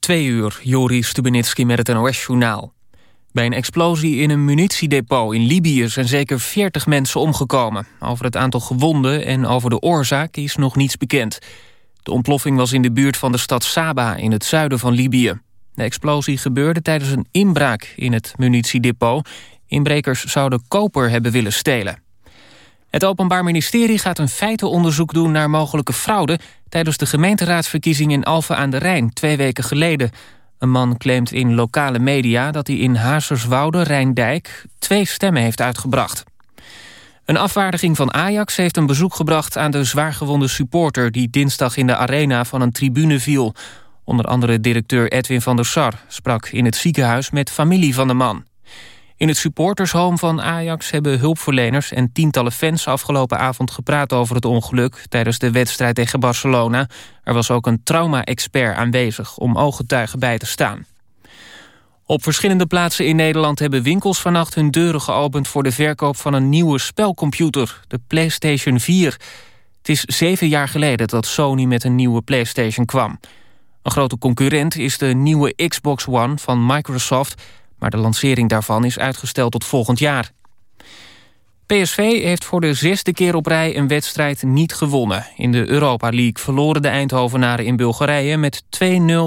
Twee uur, Joris Stubenitski met het NOS-journaal. Bij een explosie in een munitiedepot in Libië zijn zeker 40 mensen omgekomen. Over het aantal gewonden en over de oorzaak is nog niets bekend. De ontploffing was in de buurt van de stad Saba in het zuiden van Libië. De explosie gebeurde tijdens een inbraak in het munitiedepot. Inbrekers zouden koper hebben willen stelen. Het Openbaar Ministerie gaat een feitenonderzoek doen naar mogelijke fraude... tijdens de gemeenteraadsverkiezing in Alphen aan de Rijn, twee weken geleden. Een man claimt in lokale media dat hij in Hazerswoude, Rijndijk... twee stemmen heeft uitgebracht. Een afwaardiging van Ajax heeft een bezoek gebracht aan de zwaargewonde supporter... die dinsdag in de arena van een tribune viel. Onder andere directeur Edwin van der Sar sprak in het ziekenhuis met familie van de man. In het supportershome van Ajax hebben hulpverleners en tientallen fans afgelopen avond gepraat over het ongeluk tijdens de wedstrijd tegen Barcelona. Er was ook een trauma-expert aanwezig om ooggetuigen bij te staan. Op verschillende plaatsen in Nederland hebben winkels vannacht hun deuren geopend voor de verkoop van een nieuwe spelcomputer, de PlayStation 4. Het is zeven jaar geleden dat Sony met een nieuwe PlayStation kwam. Een grote concurrent is de nieuwe Xbox One van Microsoft maar de lancering daarvan is uitgesteld tot volgend jaar. PSV heeft voor de zesde keer op rij een wedstrijd niet gewonnen. In de Europa League verloren de Eindhovenaren in Bulgarije... met 2-0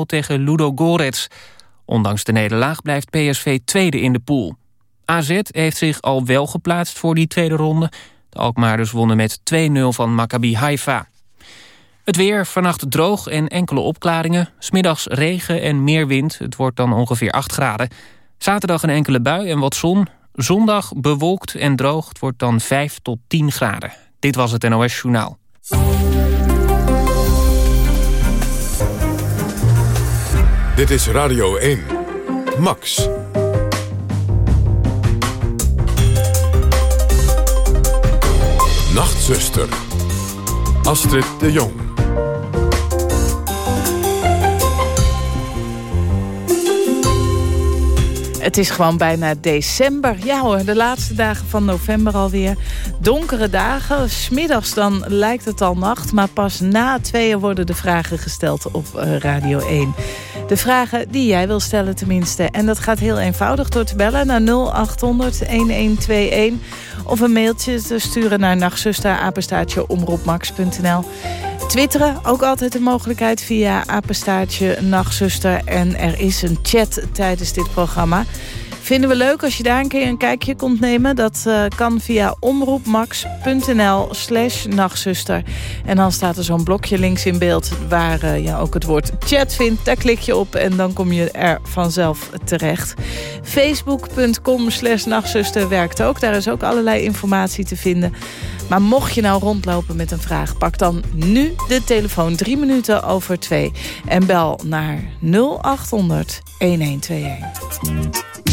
tegen Ludo Gorets. Ondanks de nederlaag blijft PSV tweede in de pool. AZ heeft zich al wel geplaatst voor die tweede ronde. De Alkmaarders wonnen met 2-0 van Maccabi Haifa. Het weer, vannacht droog en enkele opklaringen. Smiddags regen en meer wind. Het wordt dan ongeveer 8 graden. Zaterdag een enkele bui en wat zon. Zondag bewolkt en droog. Het wordt dan 5 tot 10 graden. Dit was het NOS Journaal. Dit is Radio 1. Max. Nachtzuster. Astrid de Jong. Het is gewoon bijna december. Ja hoor, de laatste dagen van november alweer. Donkere dagen. Smiddags dan lijkt het al nacht. Maar pas na tweeën worden de vragen gesteld op uh, Radio 1. De vragen die jij wil stellen tenminste. En dat gaat heel eenvoudig door te bellen naar 0800-1121. Of een mailtje te sturen naar nachtzuster, omroepmax.nl. Twitteren, ook altijd een mogelijkheid via apenstaartje nachtzuster. En er is een chat tijdens dit programma. Vinden we leuk als je daar een keer een kijkje komt nemen. Dat uh, kan via omroepmax.nl slash nachtzuster. En dan staat er zo'n blokje links in beeld... waar uh, je ook het woord chat vindt. Daar klik je op en dan kom je er vanzelf terecht. Facebook.com slash nachtzuster werkt ook. Daar is ook allerlei informatie te vinden. Maar mocht je nou rondlopen met een vraag... pak dan nu de telefoon drie minuten over twee. En bel naar 0800 1121.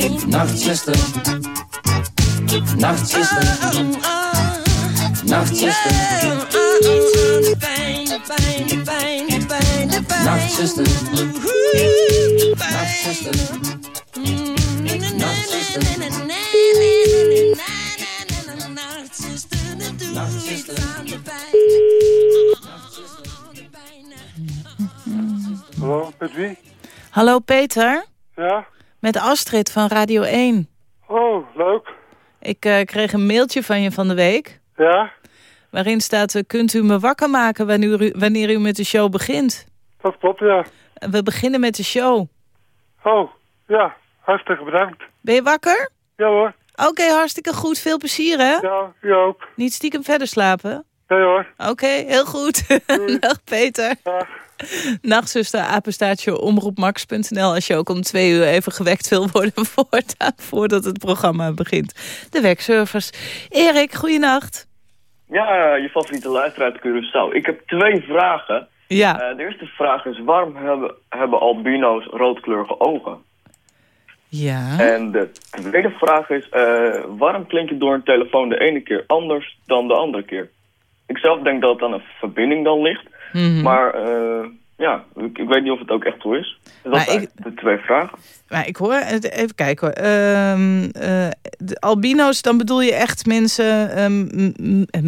nachtzuster, nachtzuster, nachtzuster, nachtzuster, nachtzuster, Hallo, met wie? Hallo Peter, Ja? Met Astrid van Radio 1. Oh, leuk. Ik eh, kreeg een mailtje van je van de week... Ja? waarin staat... eh, kunt u me wakker maken wanneer u, wanneer u met de show begint? Dat klopt, ja. We beginnen met de show. Oh, ja. Hartstikke bedankt. Ben je wakker? Ja hoor. Oké, hartstikke goed. Veel plezier, hè? Ja, u ook. Niet stiekem verder slapen? Nee hoor. Oké, heel goed. Dag Peter. Dag. Nachtzuster, apenstaartje, omroepmax.nl... als je ook om twee uur even gewekt wil worden voortaan... voordat het programma begint. De wekservers. Erik, goeienacht. Ja, je favoriete luisteraar uit Curaçao. Ik heb twee vragen. Ja, Eh, de eerste vraag is, waarom hebben, hebben albino's roodkleurige ogen? ja. En de tweede vraag is, eh, waarom klink je door een telefoon de ene keer anders dan de andere keer? Ik zelf denk dat het aan een verbinding dan ligt. Mhm. Maar eh, ja, ik, ik weet niet of het ook echt zo is. Dus dat zijn de twee vragen. Maar ik hoor, het- even kijken hoor. Ehm, eh, de albino's, dan bedoel je echt mensen ehm,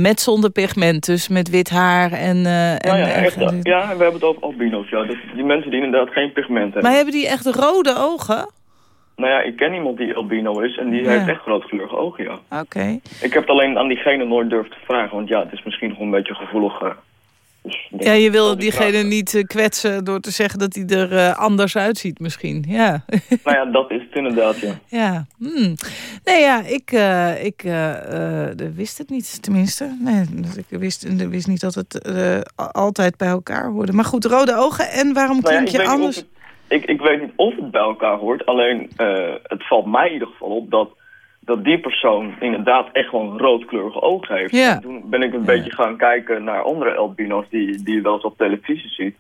met zonder pigment. Dus met wit haar en... eh, en Ja, ja, echt, ja, we hebben het over albino's. Ja. Dus die mensen die inderdaad geen pigment hebben. Maar hebben die echt rode ogen? Nou ja, ik ken iemand die albino is en die Ja. heeft echt roodkleurige ogen, ja. Oké. Ik heb het alleen aan diegene nooit durven te vragen, want ja, het is misschien nog een beetje gevoelig. eh. dus Ja, je wil die diegene niet eh, kwetsen door te zeggen dat hij er eh, anders uitziet misschien. Ja, Nou ja, dat is het inderdaad, ja. ja. Hmm. Nee, ja, ik, ik wist het niet, tenminste. Nee, ik wist, ik wist niet dat het altijd bij elkaar hoorde. Maar goed, rode ogen en waarom Nou ja, klink je anders? Ik, ik weet niet of het bij elkaar hoort, alleen eh, het valt mij in ieder geval op dat, dat die persoon inderdaad echt gewoon roodkleurige ogen heeft. Ja. En toen ben ik een beetje gaan kijken naar andere albino's die, die je wel eens op televisie ziet.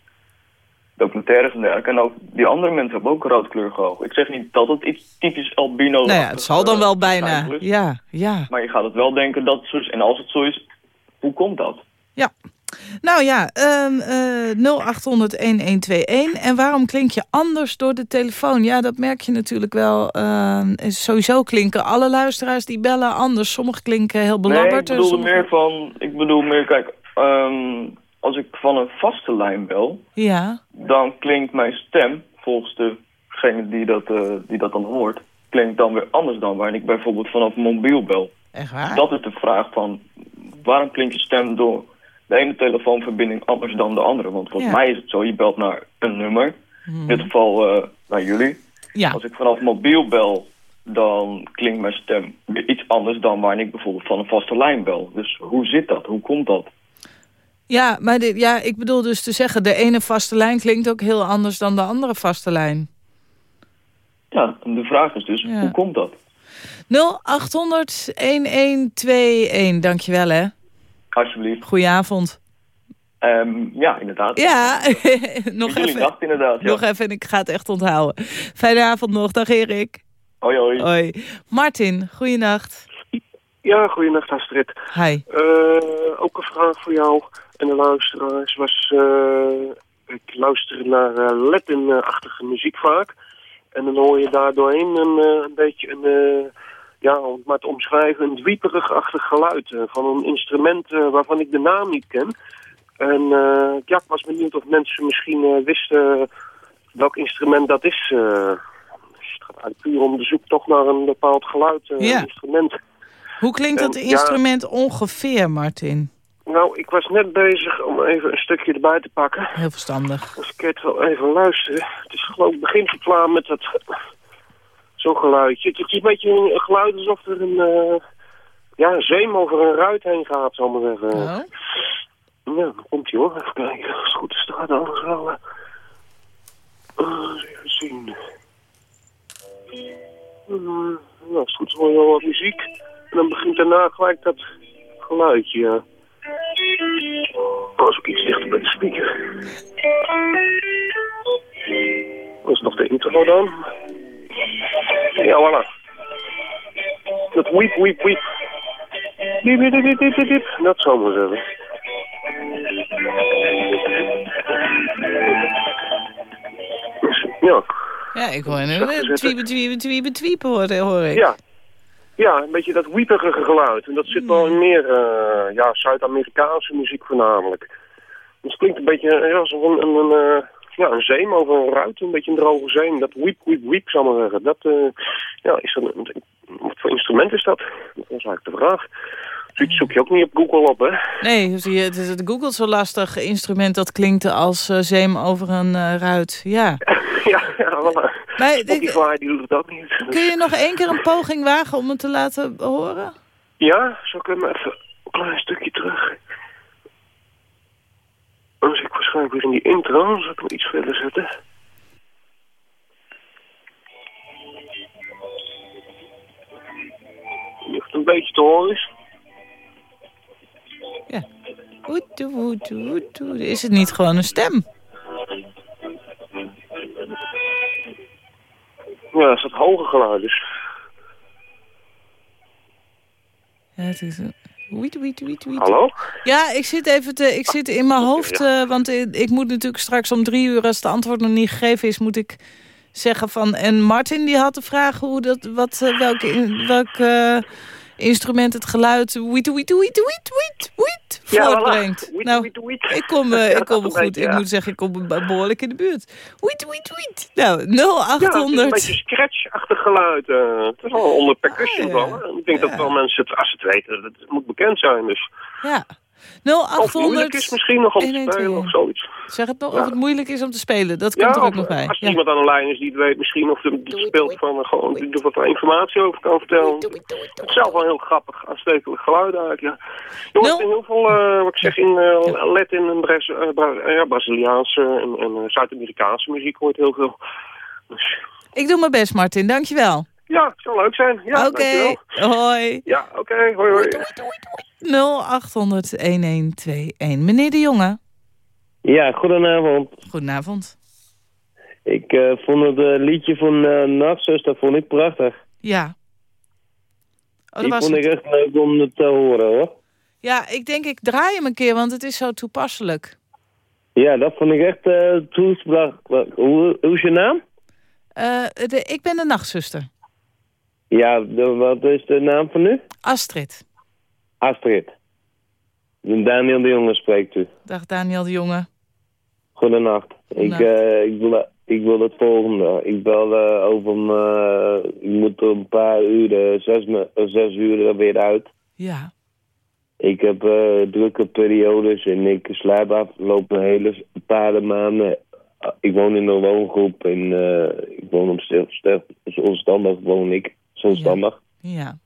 Documentaires en dergelijke. En ook die andere mensen hebben ook roodkleurige ogen. Ik zeg niet dat het iets typisch albino Nou ja, het zal dan wel bijna. is, Ja, ja. Maar je gaat het wel denken dat het zo is. En als het zo is, hoe komt dat? Nou ja, ehm eh 0800-1121. En waarom klink je anders door de telefoon? Ja, dat merk je natuurlijk wel. Ehm, sowieso klinken alle luisteraars die bellen anders. Sommigen klinken heel Nee, ik belabberd. en bedoelde sommige- meer van... Ik bedoel meer, kijk... ehm, als ik van een vaste lijn bel... Ja, dan klinkt mijn stem, volgens degene die dat, eh, die dat dan hoort... klinkt dan weer anders dan wanneer ik bijvoorbeeld vanaf mobiel bel. echt waar? Dat is de vraag van... waarom klinkt je stem door de ene telefoonverbinding anders dan de andere? Want volgens Ja. mij is het zo, je belt naar een nummer. Hmm. In dit geval eh, naar jullie. Ja, Als ik vanaf mobiel bel, dan klinkt mijn stem iets anders dan wanneer ik bijvoorbeeld van een vaste lijn bel. Dus hoe zit dat? Hoe komt dat? ja, maar dit, ja, ik bedoel dus te zeggen... de ene vaste lijn klinkt ook heel anders dan de andere vaste lijn. Ja, de vraag is dus, Ja. hoe komt dat? 0800-1121, dankjewel hè. Alsjeblieft. Goedenavond. Ehm, ja, inderdaad. Ja, nog even. dacht inderdaad. Ja. Nog even en ik ga het echt onthouden. Fijne avond nog. Dag Erik. Hoi, hoi. Hoi. Martin, goeienacht. Ja, goeienacht Astrid. Hi. Eh, ook een vraag voor jou en de luisteraars was... eh, ik luister naar eh, Latin-achtige muziek vaak. En dan hoor je daar doorheen een, eh, een beetje een... ja, om het maar te omschrijven, een dwieperig-achtig geluid eh, van een instrument eh, waarvan ik de naam niet ken. En eh, ja, ik was benieuwd of mensen misschien wisten welk instrument dat is. het gaat puur om de zoektocht naar een bepaald geluid, Ja. instrument. Hoe klinkt dat ja. instrument ongeveer, Martin? Nou, ik was net bezig om even een stukje erbij te pakken. Heel verstandig. Als ik het wel even luisteren. Het is geloof ik begin te klaar met dat... Zo'n geluidje. Het is een beetje een geluid alsof er een... eh, ja, een zeem over een ruit heen gaat, zal maar zeggen. Oh. Ja, dan komt hij hoor. Even kijken. Als het goed is, staat alles wel... eh, eh, even zien. Mm, nou, als het goed is, hoor je wel wat muziek. En dan begint daarna gelijk dat geluidje. ja. Als ik iets dichter bij de speaker. Dat is nog de intro dan. Ja, voilà. Dat wiep, wiep, wiep. Diep, diep, diep, diep, diep, diep. Dat zou maar zeggen. Ja, Ja, ik hoor gezet, twiepen, twiepen, twiepen, twiepen hoor, ik. ja. Ja, een beetje dat wiepige geluid. En dat zit wel in meer eh, ja, Zuid-Amerikaanse muziek voornamelijk. Dus het klinkt een beetje ja, alsof een, een, een, eh, ja, een zeem over een ruit, een beetje een droge zeem. Dat wiep, wiep, wiep, zal ik maar zeggen. Dat, eh, ja, is dat, een- wat voor instrument is dat? Dat is eigenlijk de vraag. Zoiets zoek je ook niet op Google op, hè? Nee, zie je, het is het Google zo lastig instrument dat klinkt als eh, zeem over een eh, ruit. Ja. ja, ja, voilà. Maar ik- die doet het ook niet. Kun je nog één keer een poging wagen om het te laten horen? Ja, zal ik hem even een klein stukje terug. Dan zit ik waarschijnlijk weer in die intro. Zal ik hem iets verder zetten? Of het een beetje te horen is. Ja. Woetoe, woetoe, woetoe. Is het niet gewoon een stem? Ja, dat is het hoge geluid dus. Ja, het is een... Wiet, wiet, wiet, wiet. Hallo? Ja, ik zit even te, ik zit in mijn hoofd, eh, want ik, moet natuurlijk straks om drie uur, als het antwoord nog niet gegeven is, moet ik zeggen van. En Martin die had de vraag hoe dat, wat, eh, welk, in- welk eh, instrument het geluid wiet, wiet, wiet, wiet, wiet, wiet Ja, voilà. voortbrengt. Wiet, nou, wiet, wiet. ik kom, eh, Ja, ik kom goed. beetje, Ik ja. moet zeggen, ik kom be- behoorlijk in de buurt. Wiet, wiet, wiet. Nou, Ja, het is een 0800. beetje scratch-achtig geluid. eh. het is wel onder percussion Ah, ja. Ik denk Ja. dat wel mensen het, als ze het weten, dat het moet bekend zijn. Dus. ja. Of moeilijk is 0800. misschien nog om te 112. spelen of zoiets. Zeg het nog, Ja. of het moeilijk is om te spelen. Dat komt er ook of nog bij. als er Ja. iemand aan de lijn is die het weet, misschien of er die speelt van eh, gewoon die er wat informatie over kan vertellen. Het is zelf wel heel grappig, aanstekelijk geluid eigenlijk, ja. Jongens, Nul. in heel veel, eh, wat ik zeg, in eh Latin en Braz Bra- ja, Braziliaanse en, en Zuid-Amerikaanse muziek hoort heel veel. Dus, Ik doe mijn best, Martin. Dankjewel. Ja, het zou leuk zijn. Ja, Oké, dankjewel. hoi. Ja, oké, hoi hoi. 0800-1121. Meneer de Jonge, Ja, goedenavond. goedenavond. Ik eh, vond het eh, liedje van uh, Nachtzuster vond ik prachtig. Ja. Oh, dat Die was vond ik het. echt leuk om het te horen hoor. Ja, ik denk ik draai hem een keer, want het is zo toepasselijk. Ja, dat vond ik echt uh, toespraak. Hoe, hoe is je naam? Eh, de, ik ben de nachtzuster. Ja, de, wat is de naam van u? Astrid. Astrid. Daniel de Jonge spreekt u. Dag Daniel de Jonge. Goedenacht. Ik, eh, ik, wil, ik wil het volgende. Ik bel eh, over een... eh, ik moet een paar uur, zes, zes uur er weer uit. Ja. Ik heb drukke periodes en ik slaap af. Loop een hele paar maanden. Uh, Ik woon in een woongroep en ik woon op zelfstandig woon ik. Zelfstandig. Ja.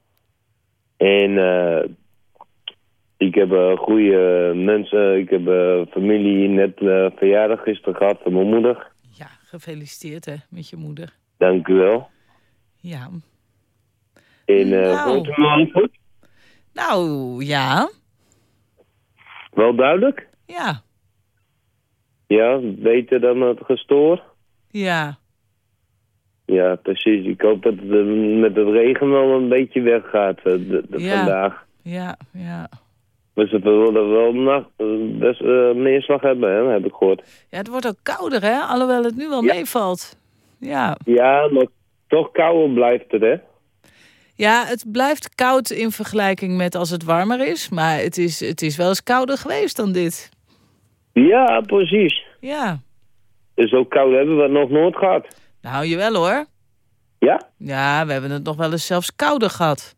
En eh, ik heb eh, goede mensen. Ik heb eh, familie net verjaardag gisteren gehad van mijn moeder. Ja, gefeliciteerd hè, met je moeder. Dank u wel. Ja. En Nou. u me goed? Nou, ja. Wel duidelijk? Ja. Ja, beter dan het gestoord? Ja. Ja, precies. Ik hoop dat het eh, met het regen wel een beetje weggaat eh, Ja. vandaag. Ja, ja. Maar ze willen wel nacht, eh, best eh, neerslag hebben, hè, heb ik gehoord. Ja, het wordt ook kouder, hè? Alhoewel het nu wel Ja. meevalt. Ja. Ja, maar toch kouder blijft het, hè? ja, het blijft koud in vergelijking met als het warmer is. Maar het is, het is wel eens kouder geweest dan dit. Ja, precies. Ja. Zo koud hebben we het nog nooit gehad. Nou, jawel hoor. Ja? Ja, we hebben het nog wel eens zelfs kouder gehad.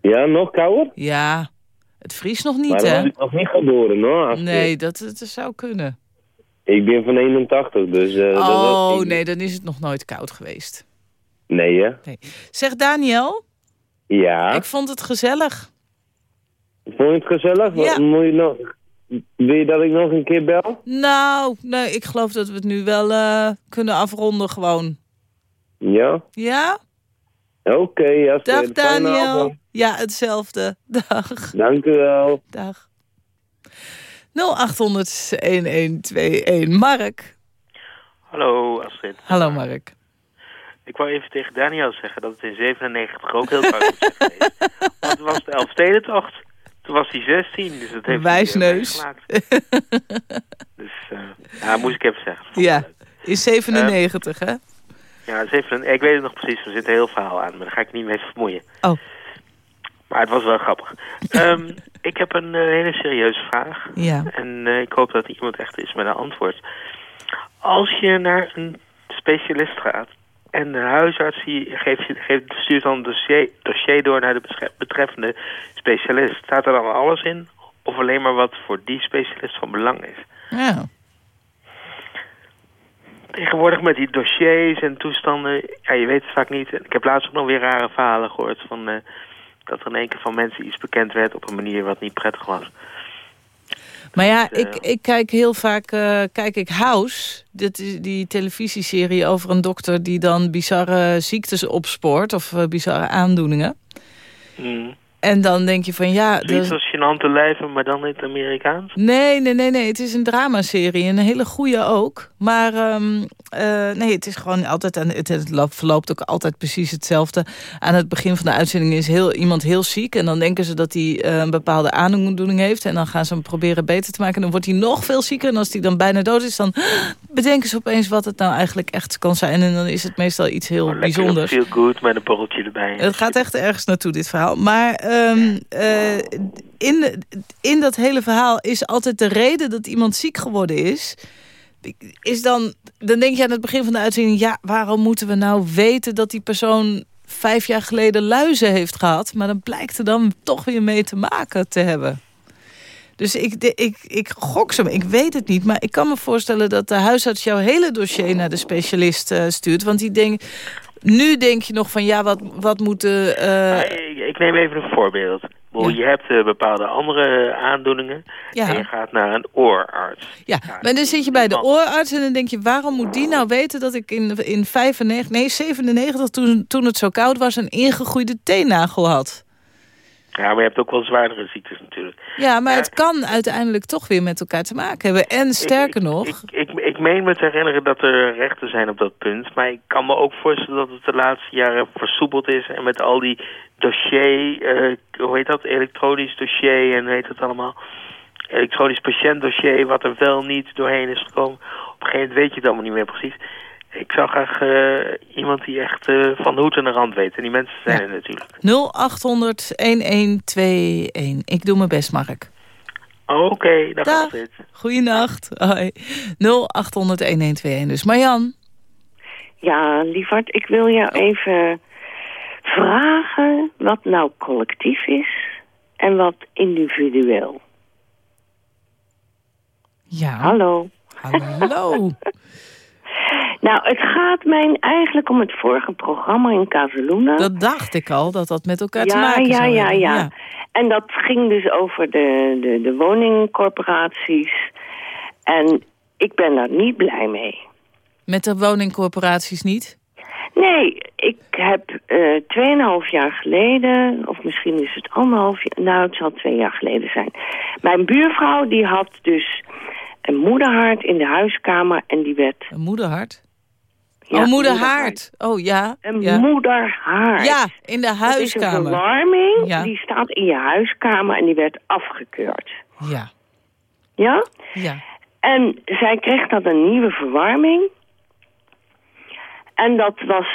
Ja, nog kouder? Ja, het vriest nog niet, maar hè? was ik nog niet geboren, hoor. Nee, dat, dat zou kunnen. Ik ben van 81, dus... eh, dat Oh, ik- nee, dan is het nog nooit koud geweest. Nee, hè? Zeg Daniel, Ja. ik vond het gezellig. Vond je het gezellig? Ja. Wat Moet je nog... Wil je dat ik nog een keer bel? Nou, nee, ik geloof dat we het nu wel eh, kunnen afronden gewoon. Ja? Ja? Oké, ja. Dag Daniel. avond. Ja, hetzelfde. Dag. Dank u wel. Dag. 0800-1121. Mark. Hallo Astrid. Hallo Mark. Ik wou even tegen Daniel zeggen dat het in 97 ook heel koud is geweest. Want het was de Elfstedentocht. Toen was hij 16, dus dat heeft Wijsneus. hij eh. Dus eh ja, moest ik even zeggen. Ja, is 97 hè? Ja, het is even een, ik weet het nog precies, er zit een heel verhaal aan, maar daar ga ik niet mee vermoeien. Oh. Maar het was wel grappig. Ehm, ik heb een eh, hele serieuze vraag. Ja. En eh, ik hoop dat iemand echt is met een antwoord. Als je naar een specialist gaat en de huisarts die geeft, geeft, stuurt dan een dossier, dossier door naar de betreffende specialist, staat er dan alles in? Of alleen maar wat voor die specialist van belang is? Ja. Tegenwoordig met die dossiers en toestanden, ja, je weet het vaak niet. Ik heb laatst ook nog weer rare verhalen gehoord van eh, dat er in één keer van mensen iets bekend werd op een manier wat niet prettig was. Maar ja, Dus, ik, ik kijk heel vaak eh, kijk ik House. Dit is die televisieserie over een dokter die dan bizarre ziektes opspoort. Of eh, bizarre aandoeningen. Mm. En dan denk je van ja... Zoiets dat- als gênante lijven, maar dan in het Amerikaans. Nee, nee, nee, nee. Het is een dramaserie. Een hele goede ook. Maar ehm, eh, nee, het is gewoon altijd... Aan, het, het loopt- verloopt ook altijd precies hetzelfde. Aan het begin van de uitzending is heel, iemand heel ziek. En dan denken ze dat hij eh, een bepaalde aandoening heeft. En dan gaan ze hem proberen beter te maken. En dan wordt hij nog veel zieker. En als hij dan bijna dood is, dan bedenken ze opeens wat het nou eigenlijk echt kan zijn. En dan is het meestal iets heel Lekker bijzonders. feel good met een borreltje erbij. Het gaat echt ergens naartoe, dit verhaal. Maar ehm, eh, in, in dat hele verhaal is altijd de reden dat iemand ziek geworden is... is dan, dan denk je aan het begin van de uitzending... ja, waarom moeten we nou weten dat die persoon vijf jaar geleden luizen heeft gehad... maar dan blijkt er dan toch weer mee te maken te hebben. Dus ik, de- ik, ik gok ze, ik weet het niet. Maar ik kan me voorstellen dat de huisarts jouw hele dossier naar de specialist eh, stuurt. Want die denkt, nu denk je nog van ja, wat, wat moeten... eh, Ik, ik neem even een voorbeeld. Ja. Je hebt eh, bepaalde andere aandoeningen Ja. en je gaat naar een oorarts. ja, maar dan zit je bij de oorarts en dan denk je... waarom moet die nou weten dat ik in, in 95, nee 97, toen, toen het zo koud was... een ingegroeide teennagel had? Ja, maar je hebt ook wel zwaardere ziektes natuurlijk. Ja, maar het kan uiteindelijk toch weer met elkaar te maken hebben. En sterker nog... Ik, ik, ik meen me te herinneren dat er rechten zijn op dat punt. Maar ik kan me ook voorstellen dat het de laatste jaren versoepeld is. En met al die dossier, eh, hoe heet dat, elektronisch dossier en hoe heet dat allemaal? Elektronisch patiëntdossier, wat er wel niet doorheen is gekomen. Op een gegeven moment weet je het allemaal niet meer precies. Ik zou graag eh, iemand die echt eh, van de hoed en de rand weet. En die mensen zijn er natuurlijk. 0800-1121. Ik doe mijn best, Mark. Oké, dag, Dag. Astrid. Goeienacht. Hoi. 0800-1121. Dus Marjan. Ja, lieverd, ik wil jou even vragen wat nou collectief is en wat individueel. Ja. Hallo. Hallo. Nou, het gaat mij eigenlijk om het vorige programma in Casaluna. Dat dacht ik al, dat dat met elkaar te ja, maken ja, zou ja, hebben. ja, En dat ging dus over de, de, de woningcorporaties. En ik ben daar niet blij mee. Met de woningcorporaties niet? Nee, ik heb eh tweeënhalf jaar geleden, of misschien is het anderhalf jaar, nou het zal twee jaar geleden zijn. Mijn buurvrouw die had dus een moederhart in de huiskamer en die werd... Een moederhart? Ja, oh, moederhaard. Oh, ja. Een ja. moederhaard. Ja, in de Dat is een huiskamer. verwarming, Ja. die staat in je huiskamer en die werd afgekeurd. Ja, Ja? ja. En zij kreeg dat een nieuwe verwarming. En dat was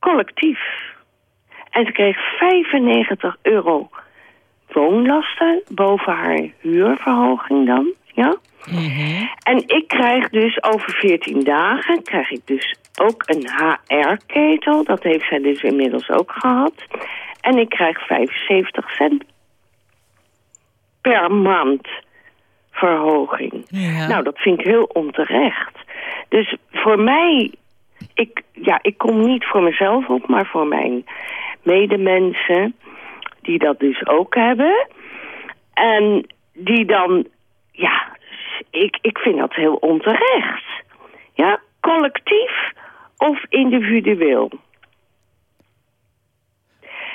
collectief. En ze kreeg 95 euro woonlasten boven haar huurverhoging dan. Ja? Mhm. En ik krijg dus over 14 dagen krijg ik dus ook een HR-ketel. Dat heeft zij dus inmiddels ook gehad. En ik krijg 75 cent per maand verhoging. Ja. Nou, dat vind ik heel onterecht. Dus voor mij, ik, ja, ik kom niet voor mezelf op, maar voor mijn medemensen die dat dus ook hebben. En die dan, ja, ik, ik vind dat heel onterecht. Ja, collectief of individueel.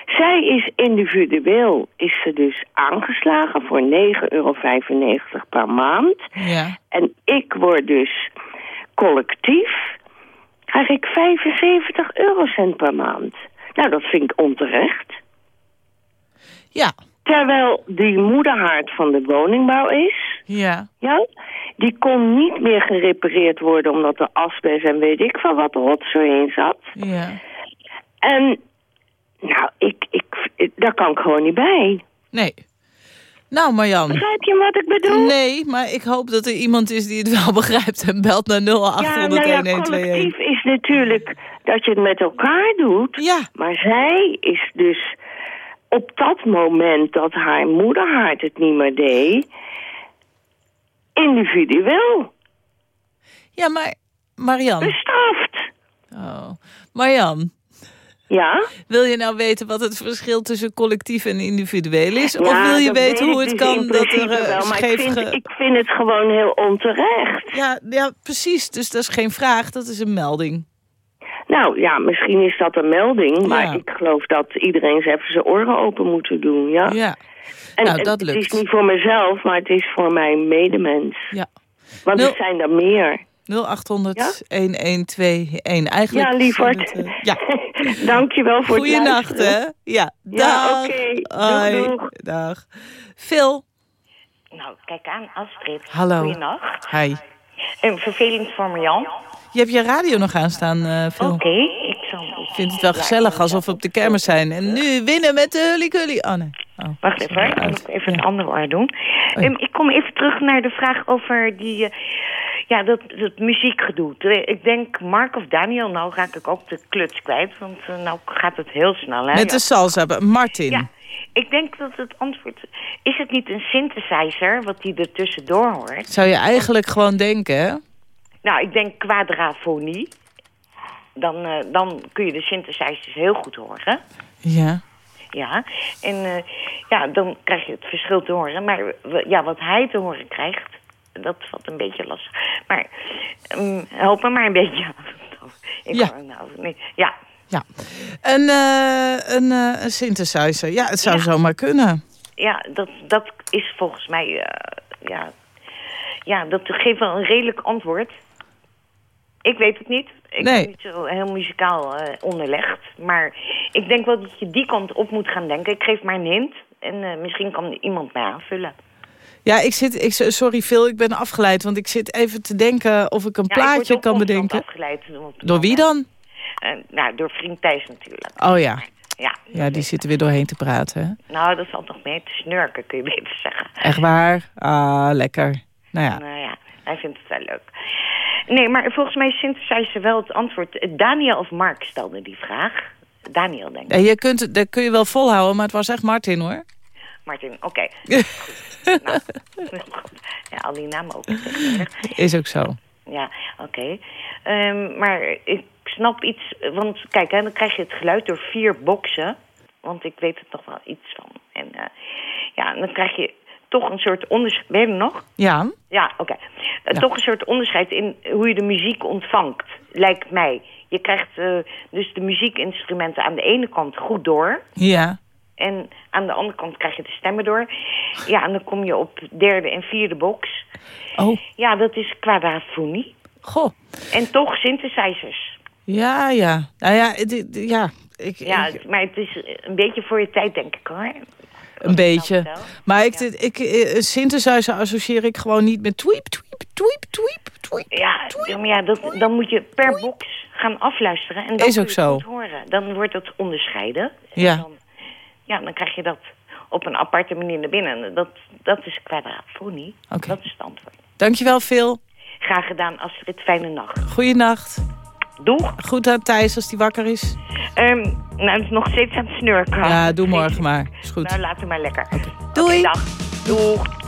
Zij is individueel, is ze dus aangeslagen voor 9,95 euro per maand. ja. En ik word dus collectief, krijg ik 75 eurocent per maand. Nou, dat vind ik onterecht. Ja, Terwijl die moederhaard van de woningbouw is, ja. ja, die kon niet meer gerepareerd worden omdat er asbest en weet ik van wat rotzooi in zat. Ja. En, nou, ik, ik, daar kan ik gewoon niet bij. Nee. Nou, Marjan. Begrijp je wat ik bedoel? Nee, maar ik hoop dat er iemand is die het wel begrijpt en belt naar 0800 Ja, nou ja, collectief is natuurlijk dat je het met elkaar doet. Ja. Maar zij is dus op dat moment dat haar moederhart het niet meer deed... individueel Ja, maar Marian. bestraft. Oh. Marjan, Ja? wil je nou weten wat het verschil tussen collectief en individueel is? Ja, of wil je weten hoe het dus kan dat er eh, wel, maar ik vind, ik vind het gewoon heel onterecht. Ja, ja, precies. Dus dat is geen vraag, dat is een melding. Nou ja, misschien is dat een melding, maar Ja. ik geloof dat iedereen eens even zijn oren open moet doen, ja? Ja, En Nou, dat het is lukt. niet voor mezelf, maar het is voor mijn medemens. ja. Want Nul- er zijn er meer. 0800 1121. Eigenlijk Ja, lieverd. het, eh, ja. Dankjewel voor het Goeienacht, luisteren. hè? Ja, Ja, dag. oké. Doeg, Hoi. doeg. Dag. Phil. Nou, kijk aan, Astrid. Hallo. Goeienacht. Hi. En vervelend voor Marjan. Je hebt je radio nog aanstaan, eh Phil. Oké, ik zal... Ik vind het wel gezellig, alsof we op de kermis zijn. En nu winnen met de hully Oh, nee. Oh, Wacht even, ik moet even Ja. het andere oor doen. Oh ja. Ehm, ik kom even terug naar de vraag over die, eh, ja, dat, dat muziekgedoe. Ik denk Mark of Daniel, nou raak ik ook de kluts kwijt, want eh, nou gaat het heel snel. Hè? Met de salsa. Martin. Ja, ik denk dat het antwoord... Is het niet een synthesizer, wat die er tussendoor hoort? Zou je eigenlijk gewoon denken, hè? Nou, ik denk quadrafonie. Dan, eh, dan kun je de synthesizers heel goed horen. Ja. Ja, en eh, ja, dan krijg je het verschil te horen. Maar ja, wat hij te horen krijgt, dat valt een beetje lastig. Maar ehm, help me maar een beetje. Ik Ja. nou, nee, ja, ja. Een, eh, een, eh, een synthesizer. Ja, het zou Ja. zomaar kunnen. ja dat, dat is volgens mij... ja, ja, dat geeft wel een redelijk antwoord. Ik weet het niet. Ik Nee. ben niet zo heel muzikaal eh, onderlegd. Maar ik denk wel dat je die kant op moet gaan denken. Ik geef maar een hint. En eh, misschien kan iemand mij aanvullen. Ja, ik zit... Ik, sorry Phil, ik ben afgeleid. Want ik zit even te denken of ik een Ja, ik plaatje ook kan bedenken. afgeleid Door wie dan? Eh, nou, door vriend Thijs natuurlijk. Oh ja. Ja. Ja, die zitten weer doorheen te praten. Hè? Nou, dat valt nog mee te snurken, kun je beter zeggen. Echt waar? Ah, lekker. Nou ja. Nou ja, hij vindt het wel leuk. Nee, maar volgens mij synthesizer wel het antwoord. Daniel of Mark stelde die vraag. Daniel, denk ik. Je kunt, het- dat kun je wel volhouden, maar het was echt Martin hoor. Martin, oké. Nou, ja, al die namen ook. Is ook zo. Ja, oké. Ehm, maar ik snap iets, want kijk, hè, dan krijg je het geluid door vier boxen. Want ik weet er nog wel iets van. En eh, ja, dan krijg je toch een soort onderscheid. Ben je er nog? Ja. Ja, oké. Eh, Ja. Toch een soort onderscheid in hoe je de muziek ontvangt, lijkt mij. Je krijgt eh, dus de muziekinstrumenten aan de ene kant goed door. Ja. En aan de andere kant krijg je de stemmen door. Ja, en dan kom je op derde en vierde box. Oh. Ja, dat is quadrafonie. Goh. En toch synthesizers. Ja, ja. Nou ja, ja, ik, Ja, maar het is een beetje voor je tijd, denk ik hoor. Een beetje. Maar ik, ik, eh, synthesizer associeer ik gewoon niet met tweep, tweep, tweep, tweep, tweep. Ja, ja, maar ja dat, dan moet je per box gaan afluisteren. En dan Is ook je zo. horen. Dan wordt het onderscheiden. Ja. Dan, ja, dan krijg je dat op een aparte manier naar binnen. En Dat, dat is kwadrafonie. Oké. Dat is het antwoord. Dankjewel, Phil. Graag gedaan, Astrid. Fijne nacht. Goeienacht. Doeg. Goed aan Thijs als die wakker is. Ehm, nou, het is nog steeds aan het snurken. Ja, doe morgen maar. Is goed. Nou, laat het maar lekker. Doei. Dag. Doeg.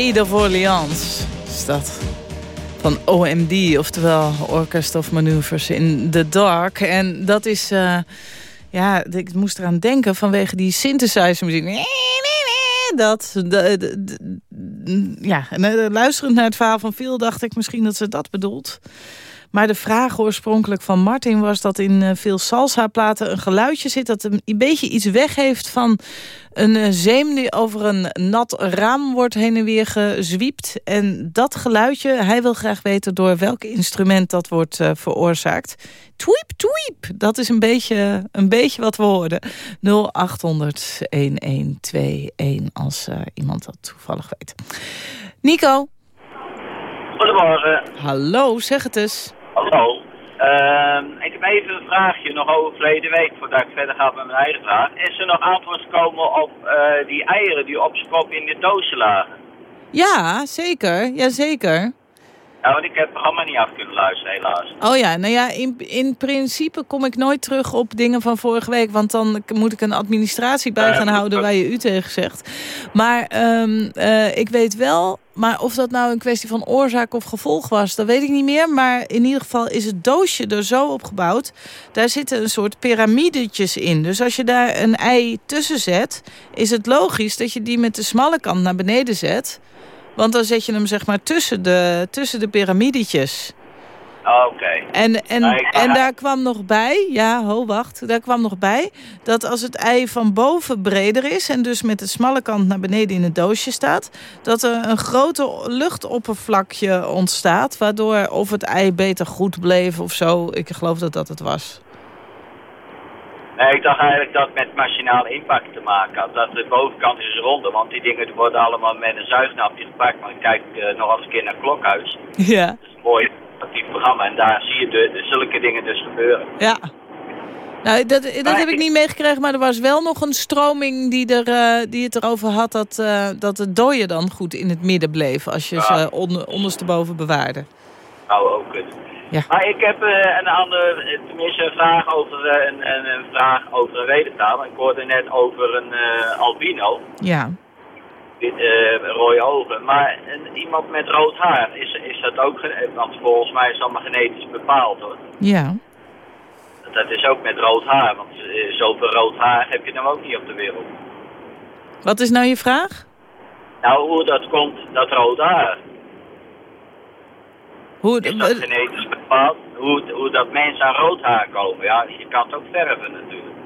Maid of Orleans is dat. Van OMD, oftewel Orchestra of Maneuvers in the Dark. En dat is... eh, ja, ik moest eraan denken vanwege die synthesizer muziek. Dat, de, de- de- ja, eh, luisterend naar het verhaal van Phil dacht ik misschien dat ze dat bedoelt. Maar de vraag oorspronkelijk van Martin was dat in eh, veel salsa-platen een geluidje zit... dat een, beetje iets weg heeft van een eh, zeem die over een nat raam wordt heen en weer gezwiept. En dat geluidje, hij wil graag weten door welk instrument dat wordt eh, veroorzaakt. Tweep, tweep, dat is een beetje, een beetje wat we hoorden. 0800-1121 als eh, iemand dat toevallig weet. Nico, Goedemorgen. hallo, zeg het eens. Hallo. Ehm, ik heb even een vraagje nog over verleden week, voordat ik verder ga met mijn eigen vraag. Is er nog antwoord gekomen op eh, die eieren die op schop in de dozen lagen? Ja, zeker. Ja, zeker. Ja, want ik heb het programma niet af kunnen luisteren, helaas. Oh ja, nou ja, in, in principe kom ik nooit terug op dingen van vorige week. Want dan moet ik een administratie bij gaan houden waar je u tegen zegt. Maar ehm, eh, ik weet wel, maar of dat nou een kwestie van oorzaak of gevolg was, dat weet ik niet meer. Maar in ieder geval is het doosje er zo opgebouwd. Daar zitten een soort piramidetjes in. Dus als je daar een ei tussen zet, is het logisch dat je die met de smalle kant naar beneden zet. Want dan zet je hem zeg maar tussen de, tussen de piramidetjes. Oké. En, en, ik- en daar kwam nog bij, ja, ho, wacht. Daar kwam nog bij dat als het ei van boven breder is... en dus met de smalle kant naar beneden in het doosje staat... dat er een groter luchtoppervlakje ontstaat... waardoor of het ei beter goed bleef of zo. Ik geloof dat dat het was. Nee, ik dacht eigenlijk dat het met machinale impact te maken had. Dat de bovenkant is ronde, want die dingen worden allemaal met een zuignapje gepakt. Maar ik kijk eh, nog eens een keer naar Klokhuis. Ja, Dat is een mooi actief programma en daar zie je de, de- zulke dingen dus gebeuren. ja. Nou, dat, dat heb ik niet meegekregen, maar er was wel nog een stroming die, er, eh, die het erover had... Dat, eh, dat de dooien dan goed in het midden bleef als je ze onder, ondersteboven bewaarde. Nou, ook het. Ja. Maar ik heb eh, een andere, eh, tenminste een vraag over eh, een, een, een vraag over een redentaal. Ik hoorde net over een albino, Ja. dit, rode ogen. Maar een, iemand met rood haar, is, is dat ook, want volgens mij is het allemaal genetisch bepaald hoor. Ja. Dat is ook met rood haar, want zoveel rood haar heb je dan ook niet op de wereld. Wat is nou je vraag? Nou, hoe dat komt, dat rood haar. Hoe, Is dat genetisch bepaald? Hoe, hoe dat mensen aan rood haar komen? Ja, je kan het ook verven natuurlijk.